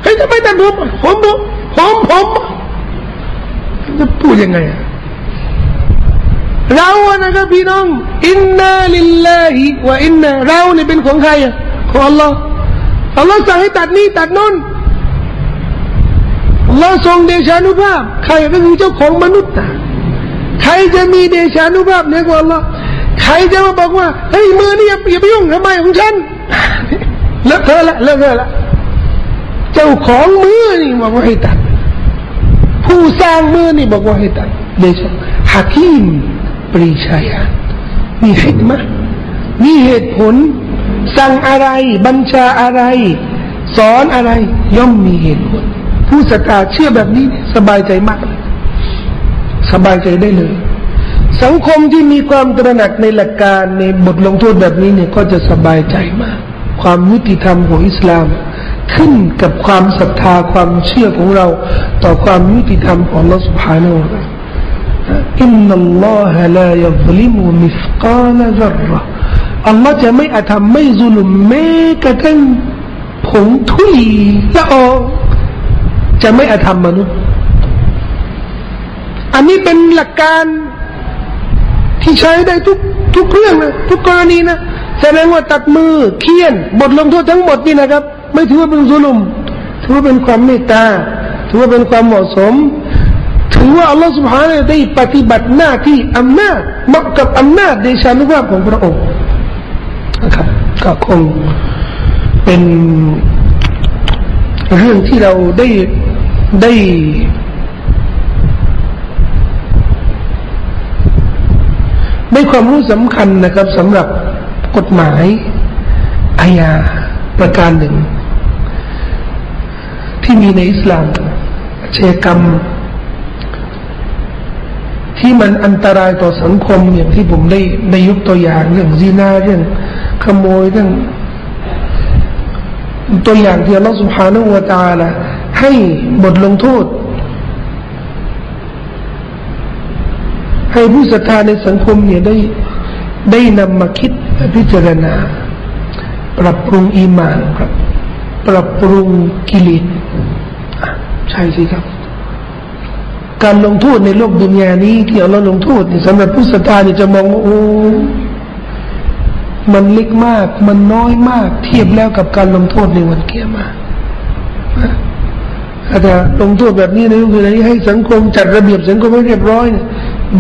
เฮ้ยทำไมตัดผมผมผมผมผมจะพูดยังไงเราอะนะครับพี่น้องอินนาลิลลาฮิวะอินนาเราเนี่ยเป็นของใครอะของอัลลอฮ์อัลลอฮ์สั่งให้ตัดนี้ตัดนู้นอัลลอฮ์ทรงเดชานุภาพ ใครก็คือเจ้าของมนุษย์นะใครจะมีเดชานุภาพเนี่ยกว่าอัลลอฮ์ใครจะมาบอกว่าเฮ้ยมือนี่อย่าอย่าไปยุ่งทำไมของฉันเลิกเธอละเลิกเธอละ เจ้าของมือนี่บอกว่าให้ตัด ผู้สร้างมือนี่บอกว่าให้ตัดเดชฮักีมปรีชาญามีเหตุมะมีเหตุผล สั่งอะไร บัญชาอะไร สอนอะไร ย่อมมีเหตุผล ผู้ศรัทธาเชื่อแบบนี้ สบายใจมาก สบายใจได้เลย สังคมที่มีความตระหนักในหลักการในบทลงโทษแบบนี้เนี่ย ก็จะสบายใจมาก ความยุติธรรมของอิสลาม ขึ้นกับความศรัทธาความเชื่อของเรา ต่อความยุติธรรมของลอสุภาโนอินนัลลอฮะลายบลิมุมิสกาลซัรอัลลอฮ์จะไม่อาธรรมไม่ซุลุมแม้กระทั่งผงทุลีละออจะไม่อาธรรมมนุษย์ อันนี้เป็นหลักการที่ใช้ได้ทุกทุกเรื่องนะทุกกรณีนะแสดงว่าตัดมือเคี่ยน บทลงโทษทั้งหมดนี่นะครับ ไม่ถือว่าเป็นซุลุมถือว่าเป็นความเมตตาถือว่าเป็นความเหมาะสม ถือว่าอัลลอฮฺสุบฮานะได้ปฏิบัติหน้าที่อำนาจเหมาะกับอำนาจเดชานุภาพของพระองค์นะครับก็คงเป็นเรื่องที่เราได้ได้ได้ความรู้สำคัญนะครับสำหรับกฎหมายอาญาประการหนึ่ง ที่มีในอิสลามเชกรรม ที่มันอันตรายต่อสังคมอย่างที่ผมได้ในยกตัวอย่างเรื่องซีนาเรื่องขโมยเรื่องตัวอย่างที่อัลลอฮฺสุฮานุวะตาละให้บทลงโทษ ให้ผู้ศรัทธาในสังคมเนี่ยได้ได้นำมาคิดพิจารณา ปรับปรุงอีมานครับ ปรับปรุงกิเลสใช่สิครับ การลงโทษในโลกดุนยานี้ที่เราลงโทษสำหรับผู้ศรัทธาเนี่ยจะมองว่าโอ้มันเล็กมาก มันน้อยมาก เทียบแล้วกับการลงโทษในวันเกียรมาอาจจะลงโทษแบบนี้ในยุคนี้ให้สังคมจัดระเบียบสังคมให้เรียบร้อยเนี่ย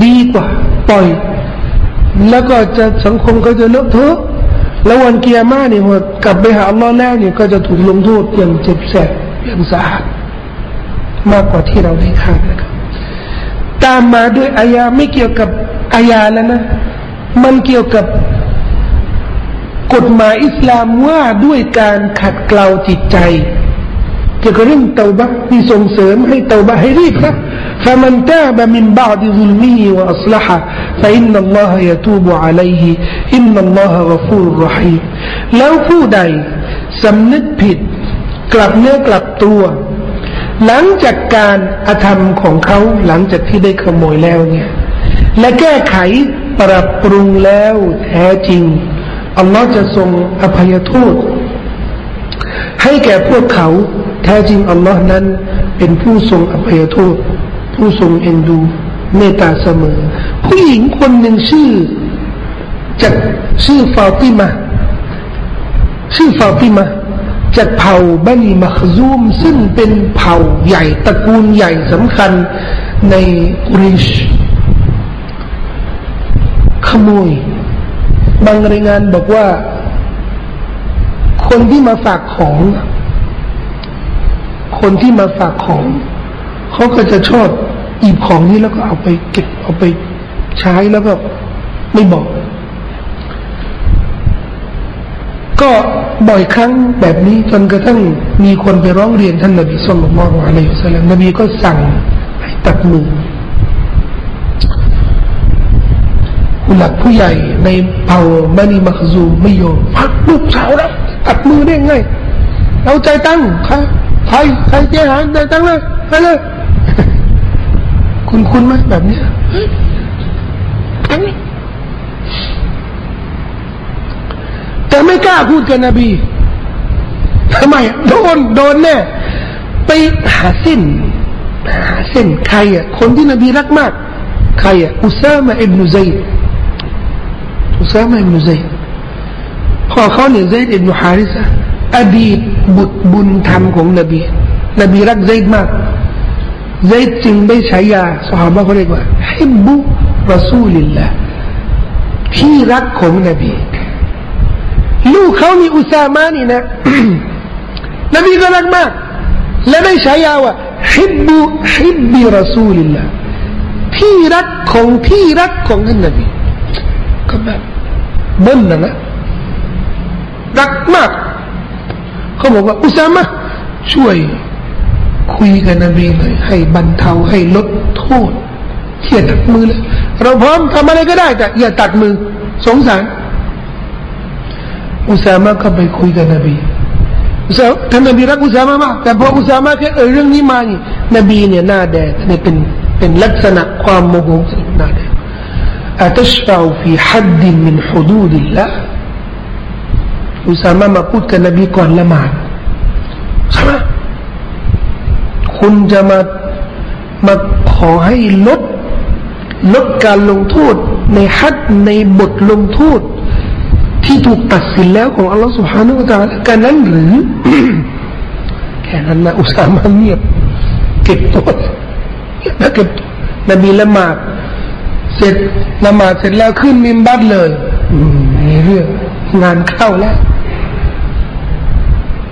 ดีกว่า ปล่อย แล้วก็จะสังคมก็จะเลอะเทอะ แล้ววันเกียร์มาเนี่ยพอกลับไปหาอัลลอฮ์แล้วเนี่ยก็จะถูกลงโทษอย่างเจ็บแสบอย่างสาหัสมากกว่าที่เราได้คาดนะครับ ตามมาด้วยอายาไม่เกี่ยวกับอายาแล้วนะ มันเกี่ยวกับกฎหมายอิสลามว่าด้วยการขัดเกลาจิตใจ เกี่ยวกับเรื่องเตาบะที่ส่งเสริมให้เตาบะให้รีบนะ فمن تاب من بعد ظلمه وأصلح فإن الله يتوب عليه إن الله غفور رحيم แล้วผู้ใดสำนึกผิด กลับเนื้อกลับตัว หลังจากการอธรรมของเขาหลังจากที่ได้ขโมยแล้วเนี่ยและแก้ไขปรับปรุงแล้วแท้จริงอัลลอฮ์จะทรงอภัยโทษ ให้แก่พวกเขา แท้จริงอัลลอฮ์นั้น เป็นผู้ทรงอภัยโทษ ผู้ทรงเอ็นดู เมตตาเสมอ ผู้หญิงคนหนึ่งชื่อจากชื่อฟาติมาชื่อฟาติมาจากเผ่าบันีมักซูม ซึ่งเป็นเผ่าใหญ่ตระกูลใหญ่สำคัญในกริชขโมยบางรายงานบอกว่า คนที่มาฝากของ คนที่มาฝากของ เขาก็จะชอบ อีบของนี้แล้วก็เอาไปเก็บเอาไปใช้แล้วก็ไม่บอก ก็บ่อยครั้งแบบนี้จนกระทั่งมีคนไปร้องเรียนท่านนบีสุลต่านละอะลัยฮิสซาลามนบีก็สั่งให้ตัดมือผู้หลักผู้ใหญ่ในเผ่ามนีมักซูมไม่ยอมพักลูกสาวแล้วตัดมือได้ไง เราใจตั้งใครใครใครเจ้าหาใจตั้งเลยไปเลย คุณคุณไหมแบบนี้แต่ไม่กล้าพูดกับนบีทำไมโดนโดนแน่ไปหาเส้นหาเส้นใครอะคนที่นบีรักมาก ใครอะอุซามะอิบนุซัยอุซามะอิบนุซัยพ่อเขาเนี่ยซัยอิบนุฮาริสะอดีตบุตรบุญธรรมของนบี นบีรักซัยมาก ซัยจึงได้ใช้ยาสหายเขาเรียกว่าฮิบบุรอซูลิลละที่รักของนบีลูกเขานี่อุซามานี่นะนบีก็รักมาก และได้ใช้ยาว่าฮิบบุฮิบบิรอซูลิลละที่รักของที่รักของท่านนบีก็แบบเบิ้ลนะนะรักมากเขาบอกว่าอุซามะช่วย คุยกับนบีเลยให้บรรเทาให้ลดโทษอย่าตัดมือเลย เราพร้อมทำอะไรก็ได้ แต่อย่าตัดมือ สงสารอุสามาก็ไปคุยกับนบีอุสาท่านนบีรักอุสามะมากแต่พออุสามะแค่เออเรื่องนี้มานี่นบีเนี่ยหน้าแดงเนี่ยเป็นเป็นลักษณะความโมโหสหน้าแดงอาตชฟาฟีฮัดดินมินฮุดูดิลละอุสามะมาพูดกับนบีก่อนละหมาดใช่ไหม คุณจะมามาขอให้ลดลดการลงโทษในฮัดในบทลงโทษ ที่ถูกตัดสินแล้วของอัลลอฮฺสุฮานาอัลลอฮฺกันนั้นหรือแค่นั้นนะอุตส่าห์มาเงียบเก็บตัวแล้วเก็บนบีละหมาดเสร็จละหมาดเสร็จแล้วขึ้นมิมบัตเลยมีเรื่องงานเข้าแล้ว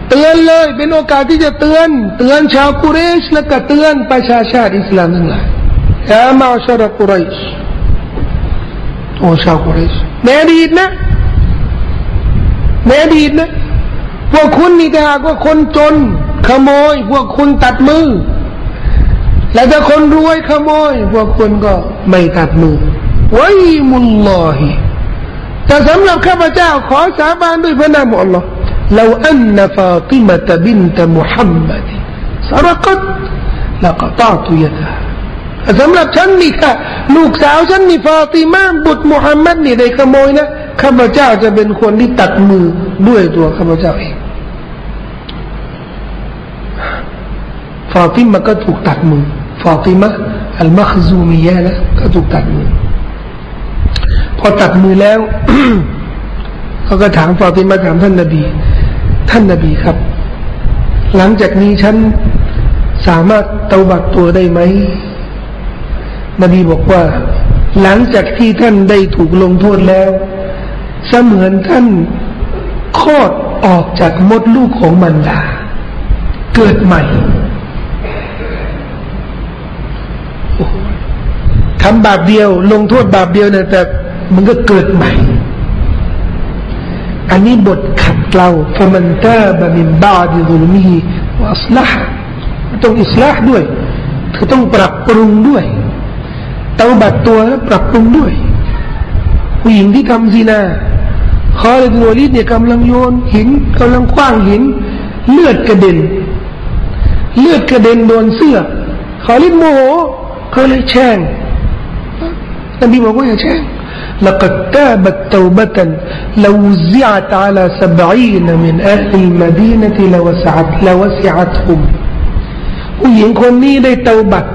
เตือนเลยเป็นโอกาสที่จะเตือน เตือนชาวกุเรชและก็เตือนประชาชาติอิสลามทั้งหลายยามาชาดกุเรชโอ้ชาวกุเรชในอดีตนะในอดีตนะพวกคุณนี่ถ้าหากว่าคนจน ขโมย พวกคุณตัดมือ และถ้าคนรวยขโมย พวกคุณก็ไม่ตัดมือวะยมุลลอฮิแต่สำหรับข้าพเจ้าขอสาบานด้วยพระนามของ Allah لو أن فاطمة بنت محمد سرقت لقطعت يدها สำหรับฉันนี่ค่ะลูกสาวฉันนี่ฟาติมาบุตรมุฮัมมัดนี่ได้ขโมยนะข้าพเจ้าจะเป็นคนที่ตัดมือด้วยตัวข้าพเจ้าเองฟาติมาก็ถูกตัดมือฟาติมาอัลมัคซูมียะนะก็ถูกตัดมือพอตัดมือแล้ว เขาก็ถามฟาติมาถามท่านนบี ท่านนบีครับ หลังจากนี้ฉันสามารถเตาบัตตัวได้ไหม นบีบอกว่า หลังจากที่ท่านได้ถูกลงโทษแล้ว เสมือนท่านคลอดออกจากมดลูกของมันดาเกิดใหม่ทำบาปเดียว ลงโทษบาปเดียวเนี่ยแต่มันก็เกิดใหม่ อันนี้บทขัดเกลาฟมันตาบะมินบาดิซุลมีأصلح ต้อง إصلاحด้วยเธอต้องปรับปรุงด้วยเตาบัตตัวและปรับปรุงด้วย ผู้หญิงที่ทำซีนาคอเลดโวลิดเนี่ยกำลังโยนหินกำลังคว้างหิน เลือดกระเด็น เลือดกระเด็นโดนเสื้อคอลิดโมโหเขาเลยแช่งนบีบอกว่าอย่าแช่ง لقد تابت توبة لو وزعت على سبعين من أهل المدينة لوسعت لوسعتهم ผู้หญิงคนนี้ได้เตาบัต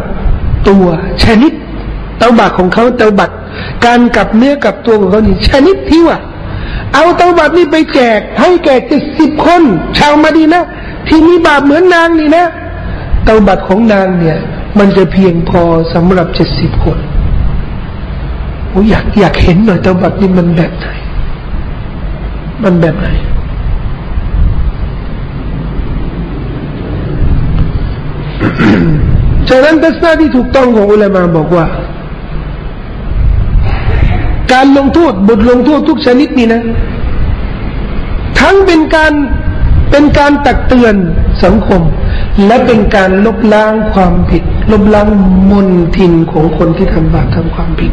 ตัวชนิดเตาบัตของเขาเตาบัตการกับเนื้อกับตัวของเขานี่ชนิดที่ว่า เอาเตาบัตนี่ไปแจกให้แก่เจ็ดสิบคน ชาวมาดีนะที่มีบาปเหมือนนางนี่นะเตาบัตของนางเนี่ย มันจะเพียงพอสำหรับเจ็ดสิบคน โอ้อยากอยากเห็นหน่อยตบัตนี่มันแบบไหน มันแบบไหน ฉะนั้นทัศนะที่ถูกต้องของอุลามาบอกว่า การลงโทษบทลงโทษทุกชนิดนี่นะ ทั้งเป็นการเป็นการตักเตือนสังคม และเป็นการลบล้างความผิด ลบล้างมนทินของคนที่ทำบาปทำความผิด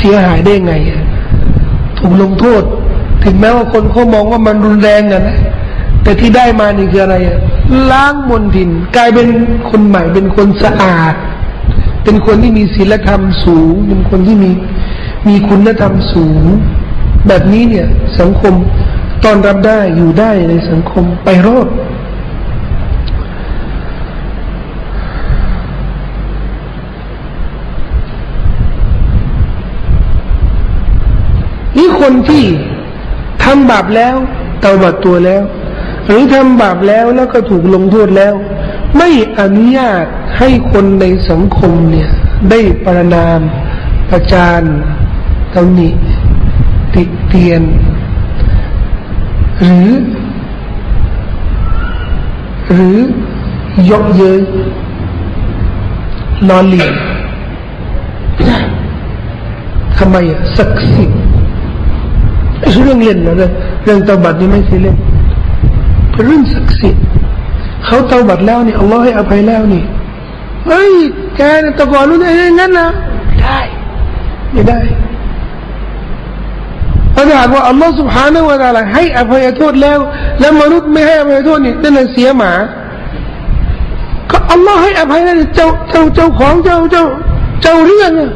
เสียหายได้ไง ถูกลงโทษ ถึงแม้ว่าคนเขามองว่ามันรุนแรงนะนะแต่ที่ได้มานี่คืออะไรอะล้างมนทิน กลายเป็นคนใหม่ เป็นคนสะอาด เป็นคนที่มีศีลธรรมสูง เป็นคนที่มีมีคุณธรรมสูง แบบนี้เนี่ย สังคมตอนรับได้อยู่ได้ในสังคมไปรอดนี่ คนที่ทำบาปแล้วเตาบัดตัวแล้ว หรือทำบาปแล้วแล้วก็ถูกลงโทษแล้ว ไม่อนุญาตให้คนในสังคมเนี่ย ได้ประนามประจานตำหนิติเตียน หรือ หรือยกเย้ยลอเลียนทำไมอะศักดิ์สิทธิ์ ไม่ใช่เรื่องเล่นนะเรื่องเรื่องตบัดนี่ไม่ใช่เล่นเป็นเรื่องศักดิ์สิทธิ์เขาเตาบัดแล้วนี่อัลลอฮ์ให้อภัยแล้วนี่เฮ้ยแกตะกอนรู้ได้งั้นนะไม่ได้ ไม่ได้ถ้าหากว่าอัลลอฮ์ سبحانه และ تعالى ให้อภัยโทษแล้ว แล้วมนุษย์ไม่ให้อภัยโทษนี่นั่นเสียหมาก็อัลลอฮ์ให้อภัยแล้วเจ้าเจ้าเจ้าของเจ้าเจ้าเจ้าเรื่องอะ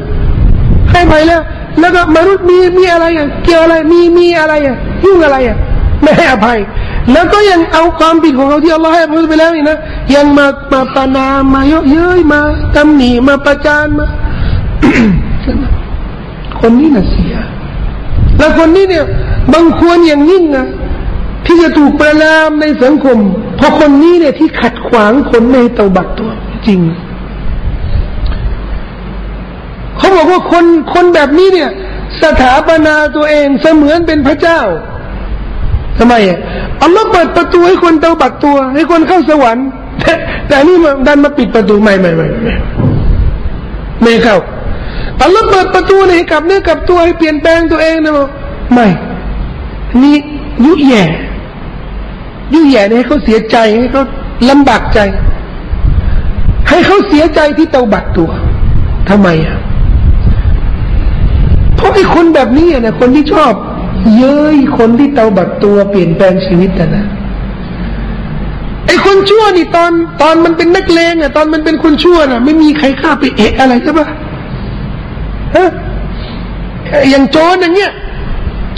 ให้อภัยแล้ว แล้วก็มนุษย์มีมีอะไรอะเกี่ยวอะไรมีมีอะไรอะยุ่งอะไรอะไม่ให้อภัย แล้วก็ยังเอาความผิดของเขาที่อัลลอฮ์ให้พ้นไปแล้วนี่นะยังมามาปานามมาเยอะเย้ยมาตำหนิมาประจานมาคนนี้น่ะเสีย แล้วคนนี้เนี่ยบางควรอย่างยิ่งนะที่จะถูกประนามในสังคม เพราะคนนี้เนี่ยที่ขัดขวางคนในเตาบัตตัวจริง เขาบอกว่าคนคนแบบนี้เนี่ย สถาปนาตัวเองเสมือนเป็นพระเจ้าทำไมอะอัลลอฮ์เปิดประตูให้คนเตาบัตตัว ให้คนเข้าสวรรค์ แต่นี่มันดันมาปิดประตูไม่ไม่ไม่ไม่ไม่เข้าอัลลอฮ์เปิดประตูให้กับเนื้อกับตัวให้เปลี่ยนแปลงตัวเองนะมไม่นี่ยุแย่ยุแย่ให้เขาเสียใจให้เขาลำบากใจ ให้เขาเสียใจที่เตาบัตตัวทำไมอะ เพราะไอ้คนแบบนี้นี่ยคนที่ชอบ เย้ยคนที่เตาบัตตัวเปลี่ยนแปลงชีวิตนะนะไอ้คนชั่วนี่ตอนตอนมันเป็นนักเลงอะ ตอนมันเป็นคนชั่วน่ะ ไม่มีใครฆ่าไปเอะอะไรใช่ปะฮะอย่างโจรอย่างเงี้ย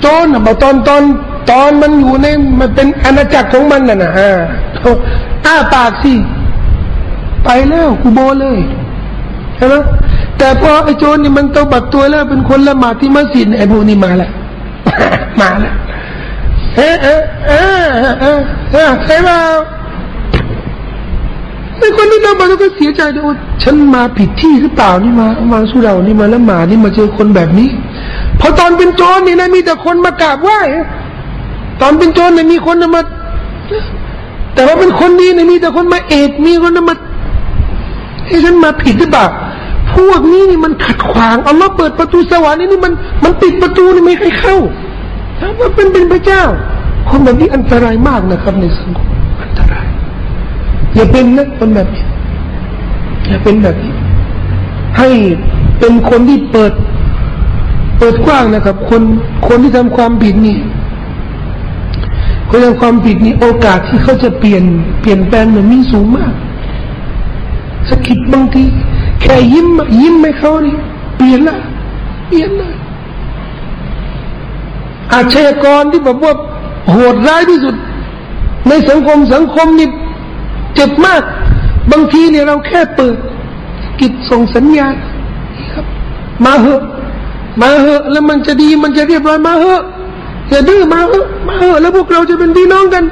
โจรอะบอกตอนตอนตอนมันอยู่ในมันเป็นอาณาจักรของมันน่ะนะฮะอ้าปากสิไปแล้วกูโบเลยใช่ไหม แต่พอไอ้โจรนี่มันตบัดตัวแล้วเป็นคนละหมาดที่มัสยิดไอ้พวกนี้มาแล้วมาแล้วเออเออเออเออเออใช่เปล่าไอ้คนที่ตบัดก็เสียใจด้วยฉันมาผิดที่หรือเปล่านี่มามาสู้เรานี่มาละหมาดนี่มาเจอคนแบบนี้พอตอนเป็นโจรนี่นะมีแต่คนมากราบไหว้ตอนเป็นโจรเนี่ยมีคนมา แต่ว่าเป็นคนดีเนี่ยมีแต่คนมาเอ็ดมีคนมาให้ฉันมาผิดหรือเปล่า พวกนี้นี่มันขัดขวางอัลลอฮ์เปิดประตูสวรรค์นี่มันมันปิดประตูนี่ไม่ให้เข้าถ้ามันเป็นเป็นพระเจ้า คนแบบนี้อันตรายมากนะครับในสังคมอันตรายอย่าเป็นนะคนแบบนี้อย่าเป็นแบบนี้ ให้เป็นคนที่เปิด เปิดกว้างนะครับ คนคนที่ทำความผิดนี่คนทำความผิดนี่โอกาสที่เขาจะเปลี่ยนเปลี่ยนแปลงมันมีสูงมากสกิดบางที ค่ยิ้มยิ้มให้เขานี่เปลี่ยนละเปลี่ยนเลยอาชญากรที่แบบว่าโหดร้ายที่สุด ในสังคมสังคมนี่เจ็บมาก บางทีเนี่ยเราแค่เปิด กิจส่งสัญญาณครับ มาเหอะ มาเหอะ แล้วมันจะดีมันจะเรียบร้อยมาเหอะอย่าดื้อมาเหอะมาเหอะ แล้วพวกเราจะเป็นพี่น้องกัน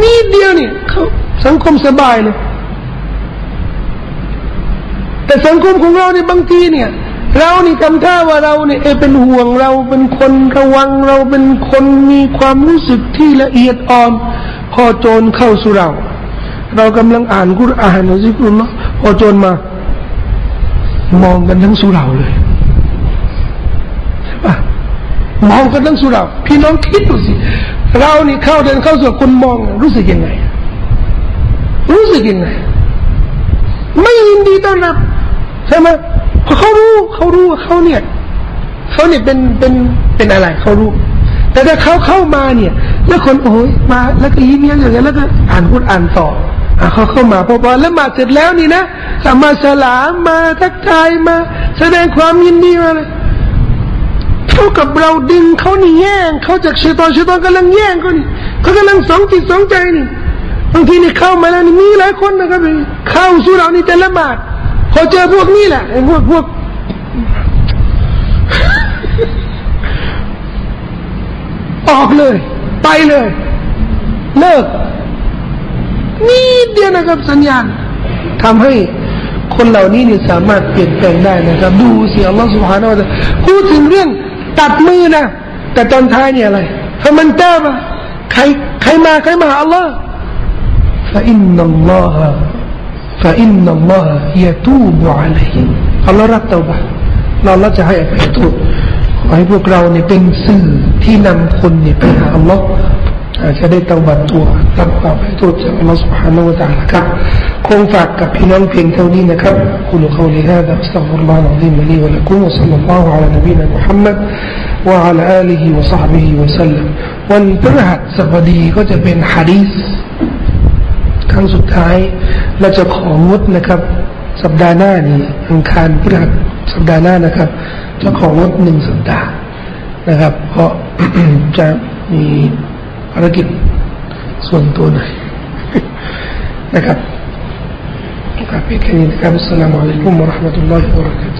นี่เดียวนี่เขาสังคมสบายเลย แต่สังคมของเราเนี่ยบางทีเนี่ย เรานี่ทำท่าว่าเราเนี่ยเป็นห่วงเราเป็นคนระวังเราเป็นคนมีความรู้สึกที่ละเอียดอ่อน พอโจรเข้าสู่เรา เรากำลังอ่านกุรอานนะสิคุณเนาะพอโจรมา มองกันทั้งสุเราเลยมองกันทั้งสุเราพี่น้องคิดดูสิ เรานี่เข้าเดินเข้าสู่คนมองรู้สึกยังไง รู้สึกยังไง ไม่ยินดีต้อนรับ ใช่ไหมเพราะเขารู้เขารู้ว่าเขาเนี่ยเขาเนี่ยเป็นเป็นเป็นอะไรเขารู้ แต่ถ้าเขาเข้ามาเนี่ย แล้วคนโอ้ยมาแล้วก็ยิ้มยิ้มอย่างนี้แล้วก็อ่านพูดอ่านต่ออะเขาเข้ามาพอพอแล้วมาเสร็จแล้วนี่นะสามาสลามมาทักทายมา แสดงความยินดีมาเลยเท่ากับเราดึงเขานี่แย่งเขาจากเชตอนเชตอนกำลังแย่งเขานี่เขากำลังสองจิตสองใจนี่บางทีนี่เข้ามาแล้วนี่มีหลายคนนะครับเข้าสู่เรานี่จะละหมาด พอเจอพวกนี้แหละไอ้พวกพวกออกเลย ไปเลย เลิกนี่เดียวนะครับสัญญาณทำให้คนเหล่านี้เนี่ยสามารถเปลี่ยนแปลงได้นะครับ ดูสิอัลลอฮฺสุบฮานาอัลลอฮฺพูดถึงเรื่องตัดมือนะแต่ตอนท้ายเนี่ยอะไรถ้ามันเจ้าใครใครมาใครมาอัลลอฮ์ فإن الله فإن الله يتوب عليهم อัลลอฮ์รับเตาบะเราเราจะให้อภัยโทษขอให้พวกเราเนี่ยเป็นสื่อที่นำคนเนี่ยไปหาอัลลอฮ์จะได้เตาบัตตัวรับความให้โทษจากอัลลอฮ์ سبحانه และ تعالى ครับคงฝากกับพี่น้องเพียงเท่านี้นะครับคุณเขาลีฮะดับสัมภาระอัลลอฮ์ลีวะลักุมวะสัลลัลลอฮุอะลัยนบีนะมุฮัมมัด وعلى آله وصحبه وسلم วันพฤหัสบดีก็จะเป็นฮะดีษค รั้งสุดท้ายเราจะของดนะครับ สัปดาห์หน้านี้อังคารพฤหัสสัปดาห์หน้านะครับ จะของดหนึ่งสัปดาห์นะครับ เพราะจะมีภารกิจส่วนตัวหน่อยนะครับครับเพียงแค่นี้นะครับอัสสลามุอะลัยกุมวะราะห์มะตุลลอฮิวะบะเราะกาตุ